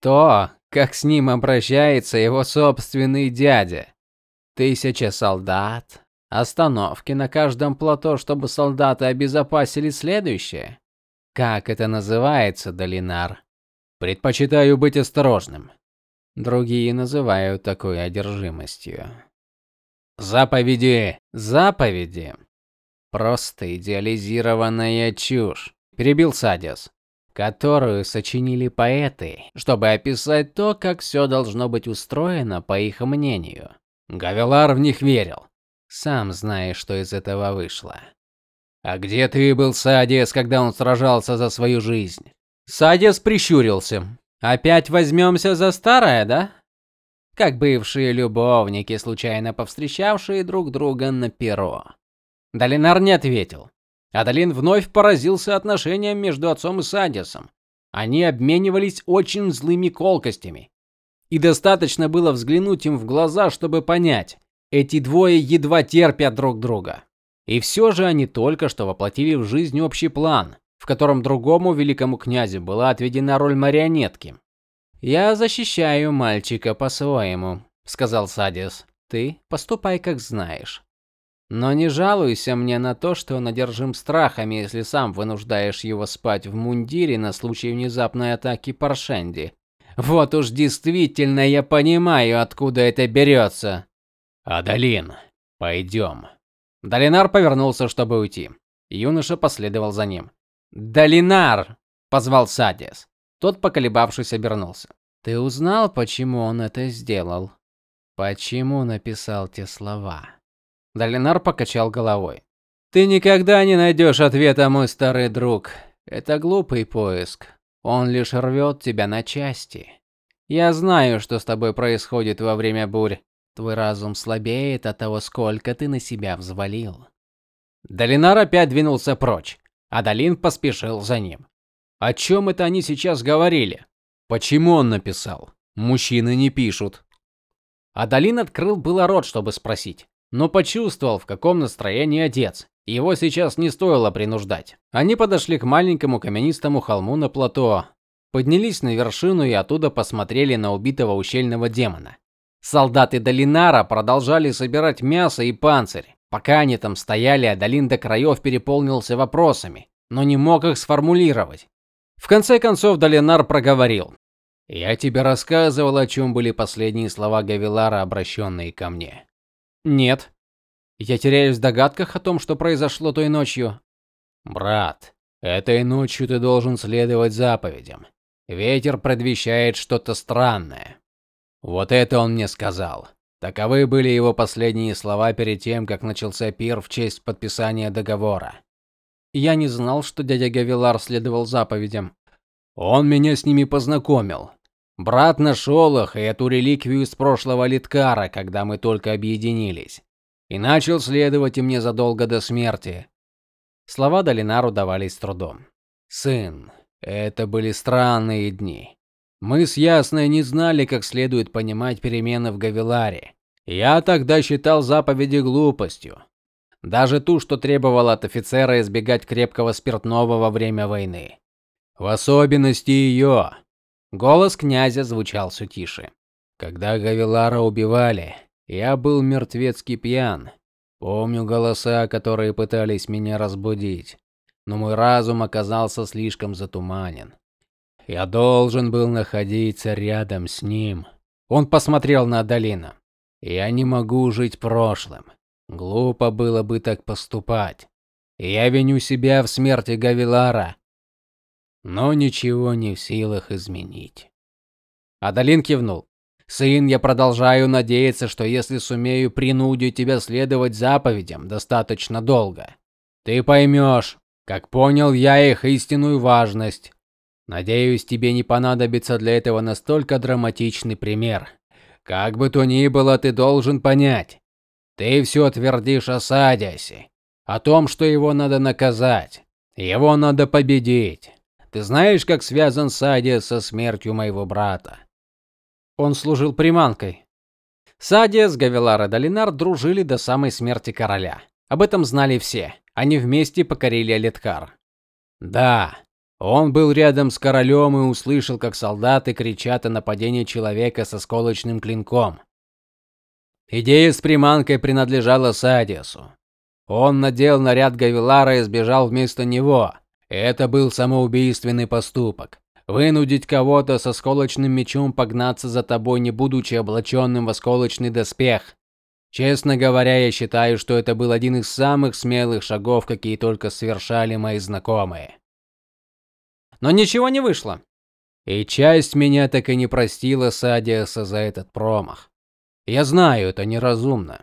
то, как с ним обращается его собственный дядя. Тысяча солдат, остановки на каждом плато, чтобы солдаты обезопасили следующее. Как это называется, Долинар? Предпочитаю быть осторожным. Другие называют такой одержимостью. Заповеди, заповеди. Просто идеализированная чушь, перебил Садис которую сочинили поэты, чтобы описать то, как все должно быть устроено по их мнению. Гавелар в них верил. Сам знаешь, что из этого вышло. А где ты был, Садиас, когда он сражался за свою жизнь? Садиас прищурился. Опять возьмемся за старое, да? Как бывшие любовники, случайно повстречавшие друг друга на перо. Долинар не ответил. Адалин вновь поразился отношениям между отцом и Садиасом. Они обменивались очень злыми колкостями. И достаточно было взглянуть им в глаза, чтобы понять, эти двое едва терпят друг друга. И все же они только что воплотили в жизнь общий план, в котором другому великому князю была отведена роль марионетки. Я защищаю мальчика по-своему, сказал Садис. Ты поступай как знаешь. Но не жалуйся мне на то, что он одержим страхами, если сам вынуждаешь его спать в мундире на случай внезапной атаки Паршенди. Вот уж действительно я понимаю, откуда это берется. Адалин, пойдем. Долинар повернулся, чтобы уйти. Юноша последовал за ним. "Долинар!" позвал Садис. Тот, поколебавшись, обернулся. Ты узнал, почему он это сделал? Почему написал те слова? Долинар покачал головой. Ты никогда не найдешь ответа, мой старый друг. Это глупый поиск. Он лишь рвет тебя на части. Я знаю, что с тобой происходит во время бурь. Твой разум слабеет от того, сколько ты на себя взвалил. Долинар опять двинулся прочь, а Долин поспешил за ним. О чем это они сейчас говорили? Почему он написал? Мужчины не пишут. Адалин открыл было рот, чтобы спросить, но почувствовал, в каком настроении отец. Его сейчас не стоило принуждать. Они подошли к маленькому каменистому холму на плато, поднялись на вершину и оттуда посмотрели на убитого ущельного демона. Солдаты Долинара продолжали собирать мясо и панцирь. Пока они там стояли, Адалин до краев переполнился вопросами, но не мог их сформулировать. В конце концов Долинар проговорил: "Я тебе рассказывал, о чем были последние слова Гавилара, обращенные ко мне". "Нет. Я теряюсь в догадках о том, что произошло той ночью". "Брат, этой ночью ты должен следовать заповедям. Ветер предвещает что-то странное". Вот это он мне сказал. Таковы были его последние слова перед тем, как начался пир в честь подписания договора. Я не знал, что дядя Гавилар следовал заповедям. Он меня с ними познакомил. Брат нашел их и эту реликвию из прошлого Литкара, когда мы только объединились, и начал следовать им незадолго до смерти. Слова Долинару давались с трудом. Сын, это были странные дни. Мы с Ясной не знали, как следует понимать перемены в Гавиларе. Я тогда считал заповеди глупостью. Даже ту, что требовала от офицера избегать крепкого спиртного во время войны. В особенности ее. Голос князя звучал все тише. Когда Гавилара убивали, я был мертвецки пьян. Помню голоса, которые пытались меня разбудить, но мой разум оказался слишком затуманен. Я должен был находиться рядом с ним. Он посмотрел на Долина. Я не могу жить прошлым. Глупо было бы так поступать. Я виню себя в смерти Гавилара, но ничего не в силах изменить. Адалин кивнул. Сын, я продолжаю надеяться, что если сумею принудить тебя следовать заповедям достаточно долго, ты поймешь, как понял я их истинную важность. Надеюсь, тебе не понадобится для этого настолько драматичный пример. Как бы то ни было, ты должен понять, ты все твердишь о Садиасе, о том, что его надо наказать, его надо победить. Ты знаешь, как связан Садиас со смертью моего брата? Он служил приманкой. Садиас, Гавилар и Долинар дружили до самой смерти короля. Об этом знали все. Они вместе покорили Алеткар. Да, он был рядом с королем и услышал, как солдаты кричат о нападении человека со сколочным клинком. Идея с приманкой принадлежала Садиасу. Он надел наряд Гавилара и сбежал вместо него. Это был самоубийственный поступок. Вынудить кого-то со сколочным мечом погнаться за тобой, не будучи облаченным в осколочный доспех. Честно говоря, я считаю, что это был один из самых смелых шагов, какие только совершали мои знакомые. Но ничего не вышло. И часть меня так и не простила Садиаса за этот промах. Я знаю, это неразумно.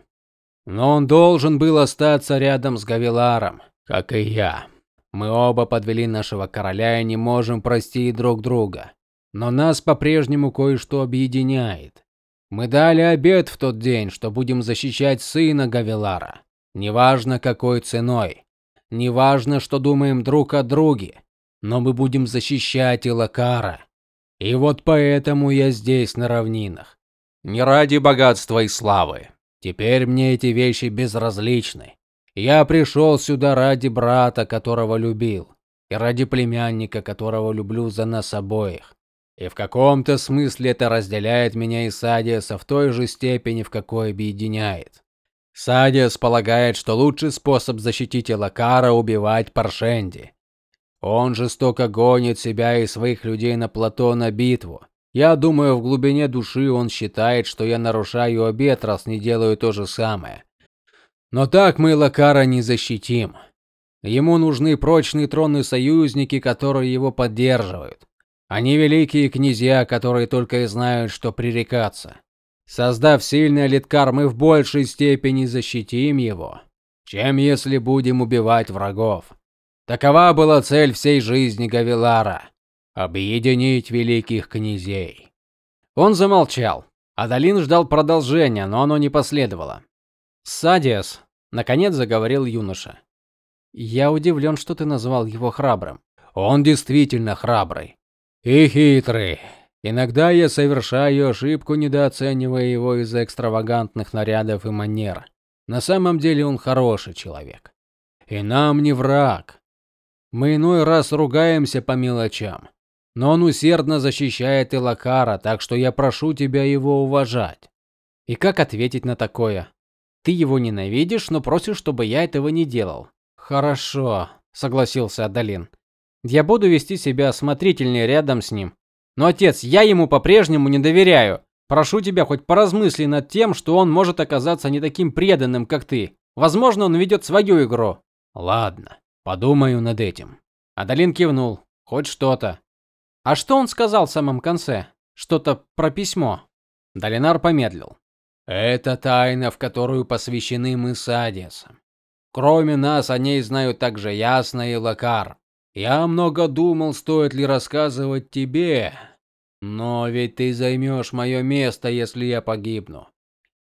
Но он должен был остаться рядом с Гавиларом. Как и я. Мы оба подвели нашего короля и не можем простить друг друга. Но нас по-прежнему кое-что объединяет. Мы дали обет в тот день, что будем защищать сына Гавелара. Неважно какой ценой. Неважно, что думаем друг о друге. Но мы будем защищать Илакара. И вот поэтому я здесь, на равнинах. Не ради богатства и славы. Теперь мне эти вещи безразличны. Я пришел сюда ради брата, которого любил, и ради племянника, которого люблю за нас обоих. И в каком-то смысле это разделяет меня и Садиаса в той же степени, в какой объединяет. Садиас полагает, что лучший способ защитить Элакара убивать Паршенди. Он жестоко гонит себя и своих людей на плато на битву. Я думаю, в глубине души он считает, что я нарушаю обет, раз не делаю то же самое. Но так мы Лакара не защитим. Ему нужны прочные тронные союзники, которые его поддерживают. Они великие князья, которые только и знают, что пререкаться. Создав сильный Алиткар, мы в большей степени защитим его, чем если будем убивать врагов. Такова была цель всей жизни Гавилара объединить великих князей. Он замолчал. Адалин ждал продолжения, но оно не последовало. Садиас, наконец заговорил юноша. Я удивлен, что ты назвал его храбрым. Он действительно храбрый. И хитрый. Иногда я совершаю ошибку, недооценивая его из-за экстравагантных нарядов и манер. На самом деле он хороший человек. И нам не враг. Мы иной раз ругаемся по мелочам, но он усердно защищает Илакара, так что я прошу тебя его уважать. И как ответить на такое? Ты его ненавидишь, но просишь, чтобы я этого не делал. Хорошо, согласился Адалин. Я буду вести себя осмотрительнее рядом с ним. Но отец, я ему по-прежнему не доверяю. Прошу тебя хоть поразмысли над тем, что он может оказаться не таким преданным, как ты. Возможно, он ведет свою игру. Ладно, подумаю над этим. Адалин кивнул. Хоть что-то. А что он сказал в самом конце? Что-то про письмо. Долинар помедлил. Это тайна, в которую посвящены мы с Адиасом. Кроме нас о ней знают также Ясно и Лакар. Я много думал, стоит ли рассказывать тебе, но ведь ты займешь мое место, если я погибну.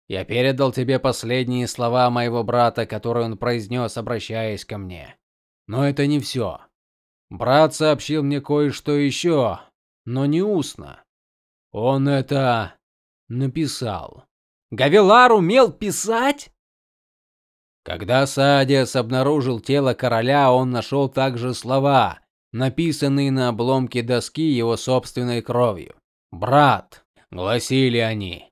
Я передал тебе последние слова моего брата, которые он произнес, обращаясь ко мне. Но это не все. Брат сообщил мне кое-что еще, но не устно. Он это написал. Гавилар умел писать? Когда Садиас обнаружил тело короля, он нашел также слова, написанные на обломке доски его собственной кровью. "Брат", гласили они.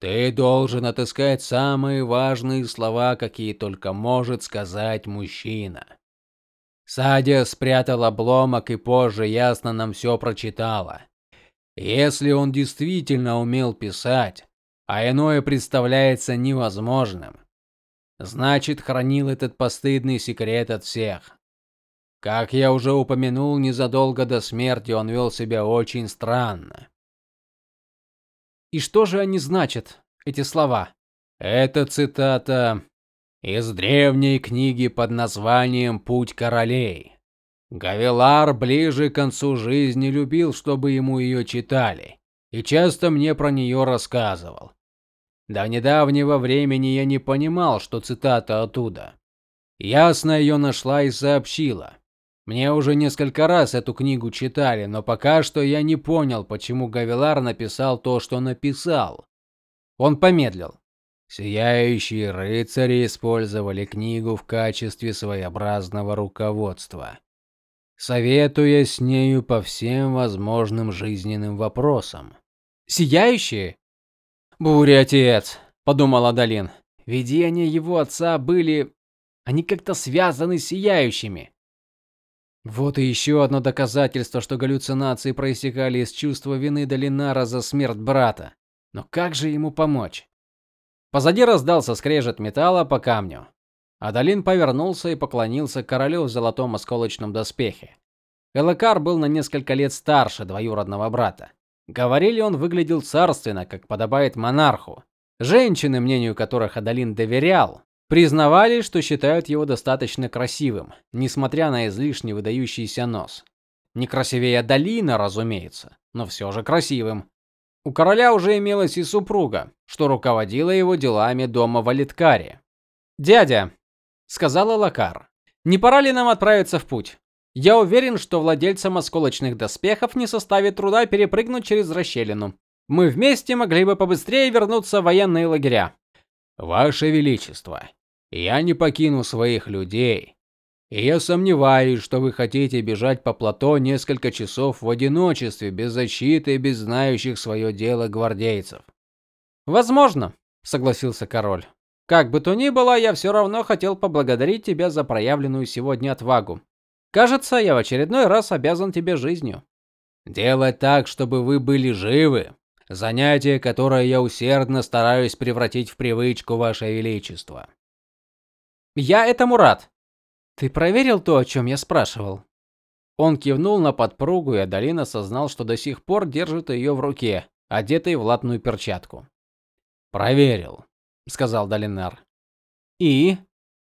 "Ты должен отыскать самые важные слова, какие только может сказать мужчина". Садиас спрятал обломок и позже ясно нам все прочитала. Если он действительно умел писать, а иное представляется невозможным, Значит, хранил этот постыдный секрет от всех. Как я уже упомянул, незадолго до смерти он вел себя очень странно. И что же они значат, эти слова? Это цитата из древней книги под названием Путь королей. Гавилар ближе к концу жизни любил, чтобы ему ее читали, и часто мне про нее рассказывал. До недавнего времени я не понимал, что цитата оттуда. Ясно ее нашла и сообщила. Мне уже несколько раз эту книгу читали, но пока что я не понял, почему Гавилар написал то, что написал. Он помедлил. Сияющие рыцари использовали книгу в качестве своеобразного руководства, советуя с нею по всем возможным жизненным вопросам. Сияющие? Буря отец, подумал Адалин. Видения его отца были они как-то связаны с сияющими. Вот и еще одно доказательство, что галлюцинации проистекали из чувства вины Долинара за смерть брата. Но как же ему помочь? Позади раздался скрежет металла по камню. Адалин повернулся и поклонился королю в золотом осколочном доспехе. Элакар был на несколько лет старше двоюродного брата. Говорили, он выглядел царственно, как подобает монарху. Женщины, мнению которых Адалин доверял, признавали, что считают его достаточно красивым, несмотря на излишне выдающийся нос. Не красивее Долина, разумеется, но все же красивым. У короля уже имелась и супруга, что руководила его делами дома в Алиткаре. "Дядя", сказала Лакар. "Не пора ли нам отправиться в путь? Я уверен, что владельцам осколочных доспехов не составит труда перепрыгнуть через расщелину. Мы вместе могли бы побыстрее вернуться в военные лагеря". "Ваше величество, я не покину своих людей, и я сомневаюсь, что вы хотите бежать по плато несколько часов в одиночестве, без защиты и без знающих свое дело гвардейцев. Возможно, согласился король. Как бы то ни было, я все равно хотел поблагодарить тебя за проявленную сегодня отвагу. Кажется, я в очередной раз обязан тебе жизнью. Делать так, чтобы вы были живы, занятие, которое я усердно стараюсь превратить в привычку, ваше величество. Я этому рад, ты проверил то, о чем я спрашивал? Он кивнул на подпругу, и Адалин осознал, что до сих пор держит ее в руке, одетой в латную перчатку. Проверил, сказал Долинар. И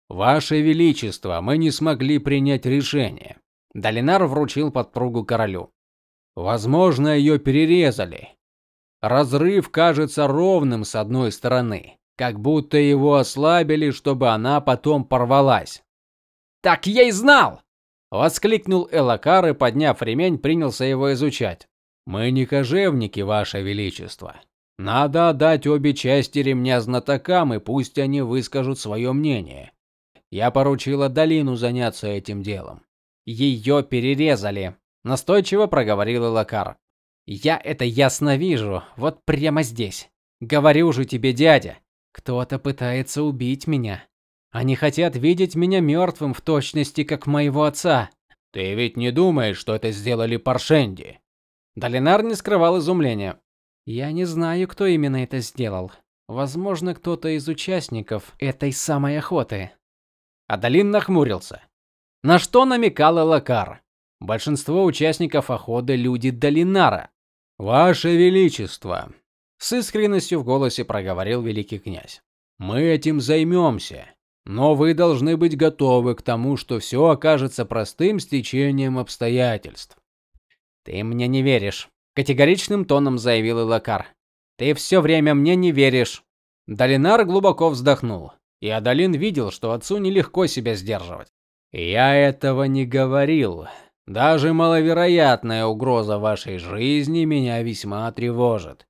Ваше величество, мы не смогли принять решение. Долинар вручил подпругу королю. Возможно, ее перерезали. Разрыв кажется ровным с одной стороны, как будто его ослабили, чтобы она потом порвалась. Так я и знал, воскликнул Элакар и, подняв ремень, принялся его изучать. Мы не кожевники, ваше величество. Надо отдать обе части ремня знатокам, и пусть они выскажут свое мнение. Я поручила Долину заняться этим делом. Ее перерезали, настойчиво проговорил Элакар. Я это ясно вижу, вот прямо здесь. Говорю же тебе, дядя, кто-то пытается убить меня. Они хотят видеть меня мертвым в точности, как моего отца. Ты ведь не думаешь, что это сделали Паршенди? Долинар не скрывал изумления. Я не знаю, кто именно это сделал. Возможно, кто-то из участников этой самой охоты. Адалин нахмурился. На что намекал Элакар? Большинство участников охоты люди Долинара. Ваше величество, с искренностью в голосе проговорил великий князь. Мы этим займемся. Но вы должны быть готовы к тому, что все окажется простым стечением обстоятельств. Ты мне не веришь, категоричным тоном заявил Илакар. Ты все время мне не веришь. Долинар глубоко вздохнул, и Адалин видел, что отцу нелегко себя сдерживать. Я этого не говорил. Даже маловероятная угроза вашей жизни меня весьма тревожит.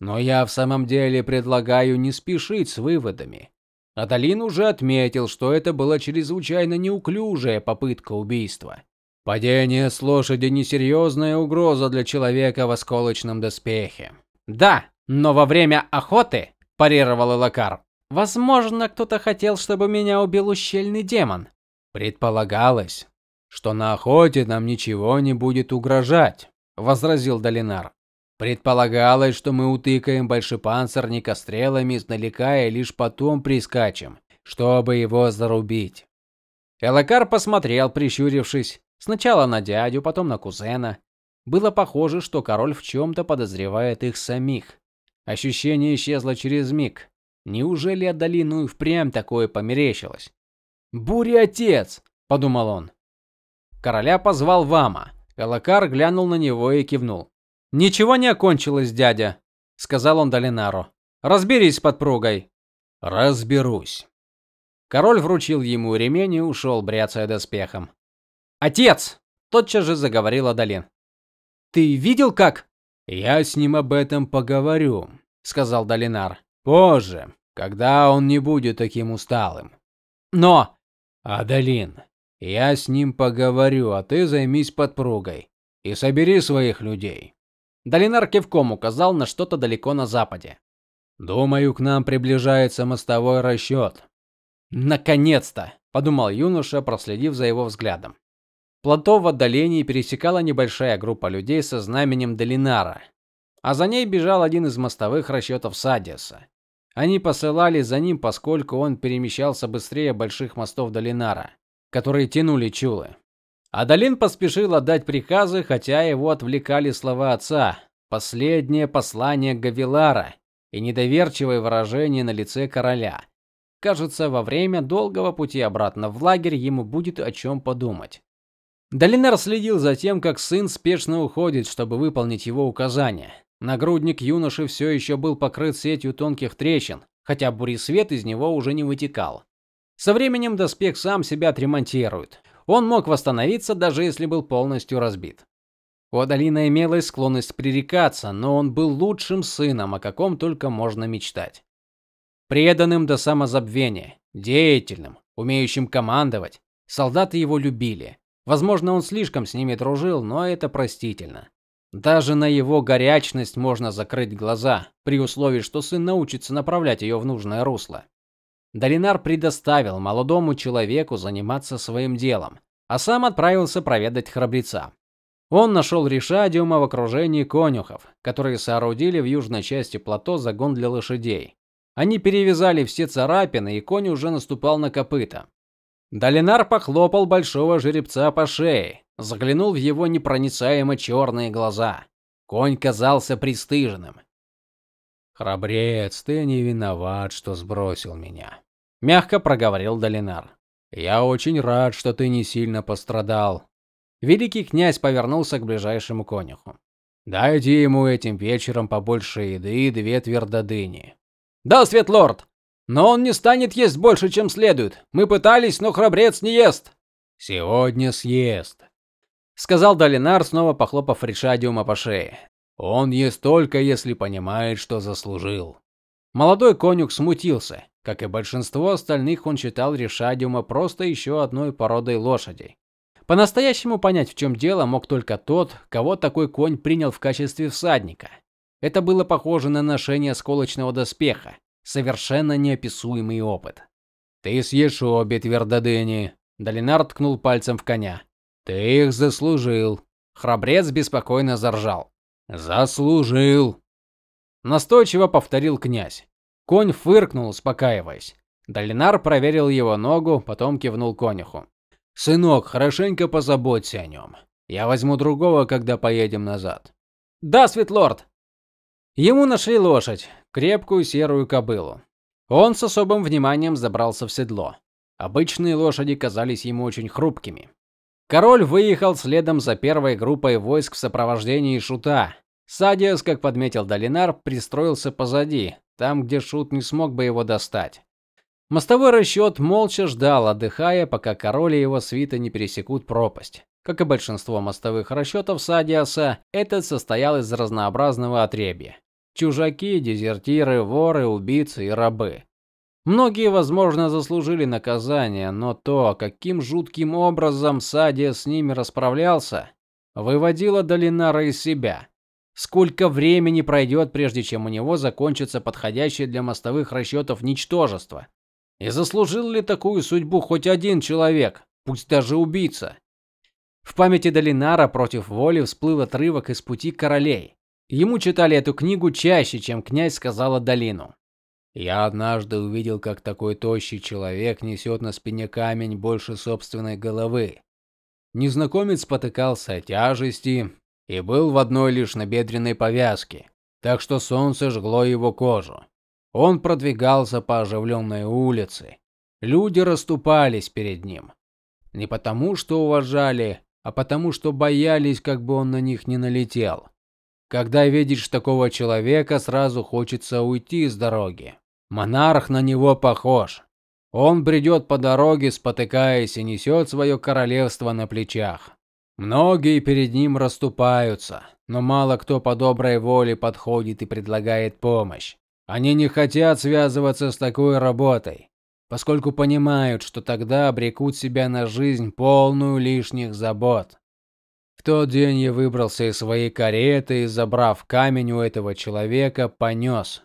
Но я в самом деле предлагаю не спешить с выводами. Адалин уже отметил, что это была чрезвычайно неуклюжая попытка убийства. Падение с лошади несерьезная угроза для человека в осколочном доспехе. Да, но во время охоты, парировал Лакар. Возможно, кто-то хотел, чтобы меня убил ущельный демон. Предполагалось, что на охоте нам ничего не будет угрожать, возразил Долинар. Предполагалось, что мы утыкаем большепанцирника стрелами издалека и лишь потом прискачем, чтобы его зарубить. Элакар посмотрел, прищурившись, сначала на дядю, потом на кузена. Было похоже, что король в чем то подозревает их самих. Ощущение исчезло через миг. Неужели Адалину и впрямь такое померещилось? "Буря отец", подумал он. Короля позвал Вама. Элакар глянул на него и кивнул. Ничего не окончилось, дядя, сказал он Долинару. Разберись с подпругой. Разберусь. Король вручил ему ремень и ушел, бряцая доспехом. Отец, тотчас же заговорил Адалин. Ты видел как? Я с ним об этом поговорю, сказал Долинар. Позже, когда он не будет таким усталым. Но Адалин, я с ним поговорю, а ты займись подпругой и собери своих людей. Долинар кивком указал на что-то далеко на западе. Думаю, к нам приближается мостовой расчет». Наконец-то, подумал юноша, проследив за его взглядом. Плато в отдалении пересекала небольшая группа людей со знаменем Долинара, а за ней бежал один из мостовых расчетов Садиса. Они посылали за ним, поскольку он перемещался быстрее больших мостов Долинара, которые тянули чулы. Адалин поспешил отдать приказы, хотя его отвлекали слова отца, последнее послание Гавилара и недоверчивое выражение на лице короля. Кажется, во время долгого пути обратно в лагерь ему будет о чем подумать. Долинар следил за тем, как сын спешно уходит, чтобы выполнить его указания. Нагрудник юноши все еще был покрыт сетью тонких трещин, хотя буресвет из него уже не вытекал. Со временем доспех сам себя отремонтирует. Он мог восстановиться, даже если был полностью разбит. У Адалина имелась склонность пререкаться, но он был лучшим сыном, о каком только можно мечтать. Преданным до самозабвения, деятельным, умеющим командовать. Солдаты его любили. Возможно, он слишком с ними дружил, но это простительно. Даже на его горячность можно закрыть глаза, при условии, что сын научится направлять ее в нужное русло. Долинар предоставил молодому человеку заниматься своим делом, а сам отправился проведать храбреца. Он нашел Ришадиума в окружении конюхов, которые соорудили в южной части плато загон для лошадей. Они перевязали все царапины, и конь уже наступал на копыта. Долинар похлопал большого жеребца по шее, заглянул в его непроницаемо черные глаза. Конь казался пристыженным. Храбрец, ты не виноват, что сбросил меня, мягко проговорил Долинар. Я очень рад, что ты не сильно пострадал. Великий князь повернулся к ближайшему конюху. Дайте ему этим вечером побольше еды и две твердодыни. Да, светлорд. Но он не станет есть больше, чем следует. Мы пытались, но храбрец не ест. Сегодня съест, сказал Долинар, снова похлопав Ришадиума по шее. Он ест только, если понимает, что заслужил. Молодой конюх смутился. Как и большинство остальных, он считал Ришадиума просто еще одной породой лошадей. По-настоящему понять, в чем дело, мог только тот, кого такой конь принял в качестве всадника. Это было похоже на ношение сколочного доспеха, совершенно неописуемый опыт. Ты съешь обе твердодыни, Долинар ткнул пальцем в коня. Ты их заслужил. Храбрец беспокойно заржал. Заслужил, настойчиво повторил князь. Конь фыркнул, успокаиваясь. Долинар проверил его ногу, потом кивнул конюху. Сынок, хорошенько позаботься о нем. Я возьму другого, когда поедем назад. Да, Светлорд. Ему нашли лошадь, крепкую серую кобылу. Он с особым вниманием забрался в седло. Обычные лошади казались ему очень хрупкими. Король выехал следом за первой группой войск в сопровождении шута. Садиас, как подметил Долинар, пристроился позади, там, где шут не смог бы его достать. Мостовой расчет молча ждал, отдыхая, пока король и его свита не пересекут пропасть. Как и большинство мостовых расчетов Садиаса, этот состоял из разнообразного отребья: чужаки, дезертиры, воры, убийцы и рабы. Многие, возможно, заслужили наказание, но то, каким жутким образом Садиас с ними расправлялся, выводило Долинара из себя. Сколько времени пройдет, прежде чем у него закончится подходящее для мостовых расчетов ничтожество? И заслужил ли такую судьбу хоть один человек, пусть даже убийца? В памяти Долинара против воли всплыл отрывок из Пути королей. Ему читали эту книгу чаще, чем князь сказал о Долину. Я однажды увидел, как такой тощий человек несет на спине камень больше собственной головы. Незнакомец спотыкался о тяжести и был в одной лишь набедренной повязке, так что солнце жгло его кожу. Он продвигался по оживленной улице. Люди расступались перед ним. Не потому, что уважали, а потому, что боялись, как бы он на них не налетел. Когда видишь такого человека, сразу хочется уйти с дороги. Монарх на него похож. Он бредет по дороге, спотыкаясь, и несет свое королевство на плечах. Многие перед ним расступаются, но мало кто по доброй воле подходит и предлагает помощь. Они не хотят связываться с такой работой, поскольку понимают, что тогда обрекут себя на жизнь полную лишних забот. В тот день я выбрался из своей кареты и, забрав камень у этого человека, понес.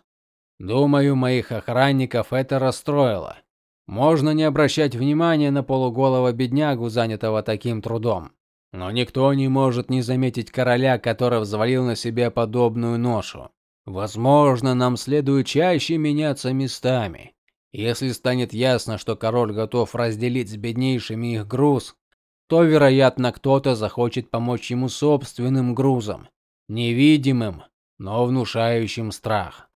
Думаю, моих охранников это расстроило. Можно не обращать внимания на полуголого беднягу, занятого таким трудом. Но никто не может не заметить короля, который взвалил на себя подобную ношу. Возможно, нам следует чаще меняться местами. Если станет ясно, что король готов разделить с беднейшими их груз, то, вероятно, кто-то захочет помочь ему собственным грузом, невидимым, но внушающим страх.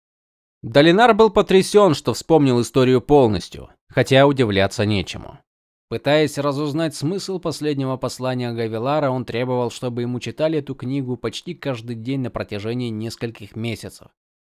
Долинар был потрясен, что вспомнил историю полностью, хотя удивляться нечему. Пытаясь разузнать смысл последнего послания Гавилара, он требовал, чтобы ему читали эту книгу почти каждый день на протяжении нескольких месяцев.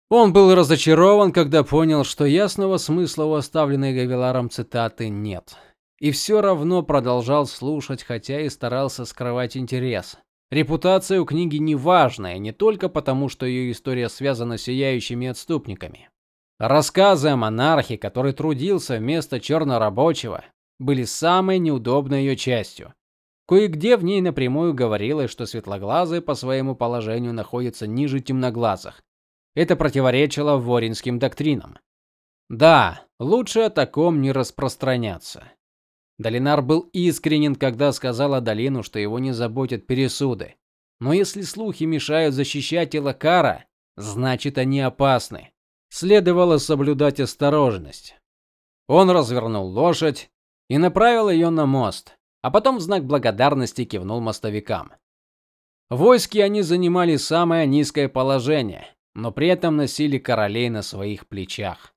Он был разочарован, когда понял, что ясного смысла у оставленной Гавиларом цитаты нет. И все равно продолжал слушать, хотя и старался скрывать интерес. Репутация у книги неважная, не только потому, что ее история связана с сияющими отступниками. Рассказы о монархе, который трудился вместо чернорабочего, были самой неудобной ее частью. Кое-где в ней напрямую говорилось, что светлоглазые по своему положению находятся ниже темноглазых. Это противоречило воринским доктринам. Да, лучше о таком не распространяться. Долинар был искренен, когда сказал Адалину, что его не заботят пересуды. Но если слухи мешают защищать Илакара, значит они опасны. Следовало соблюдать осторожность. Он развернул лошадь и направил ее на мост, а потом в знак благодарности кивнул мостовикам. В войске они занимали самое низкое положение, но при этом носили королей на своих плечах.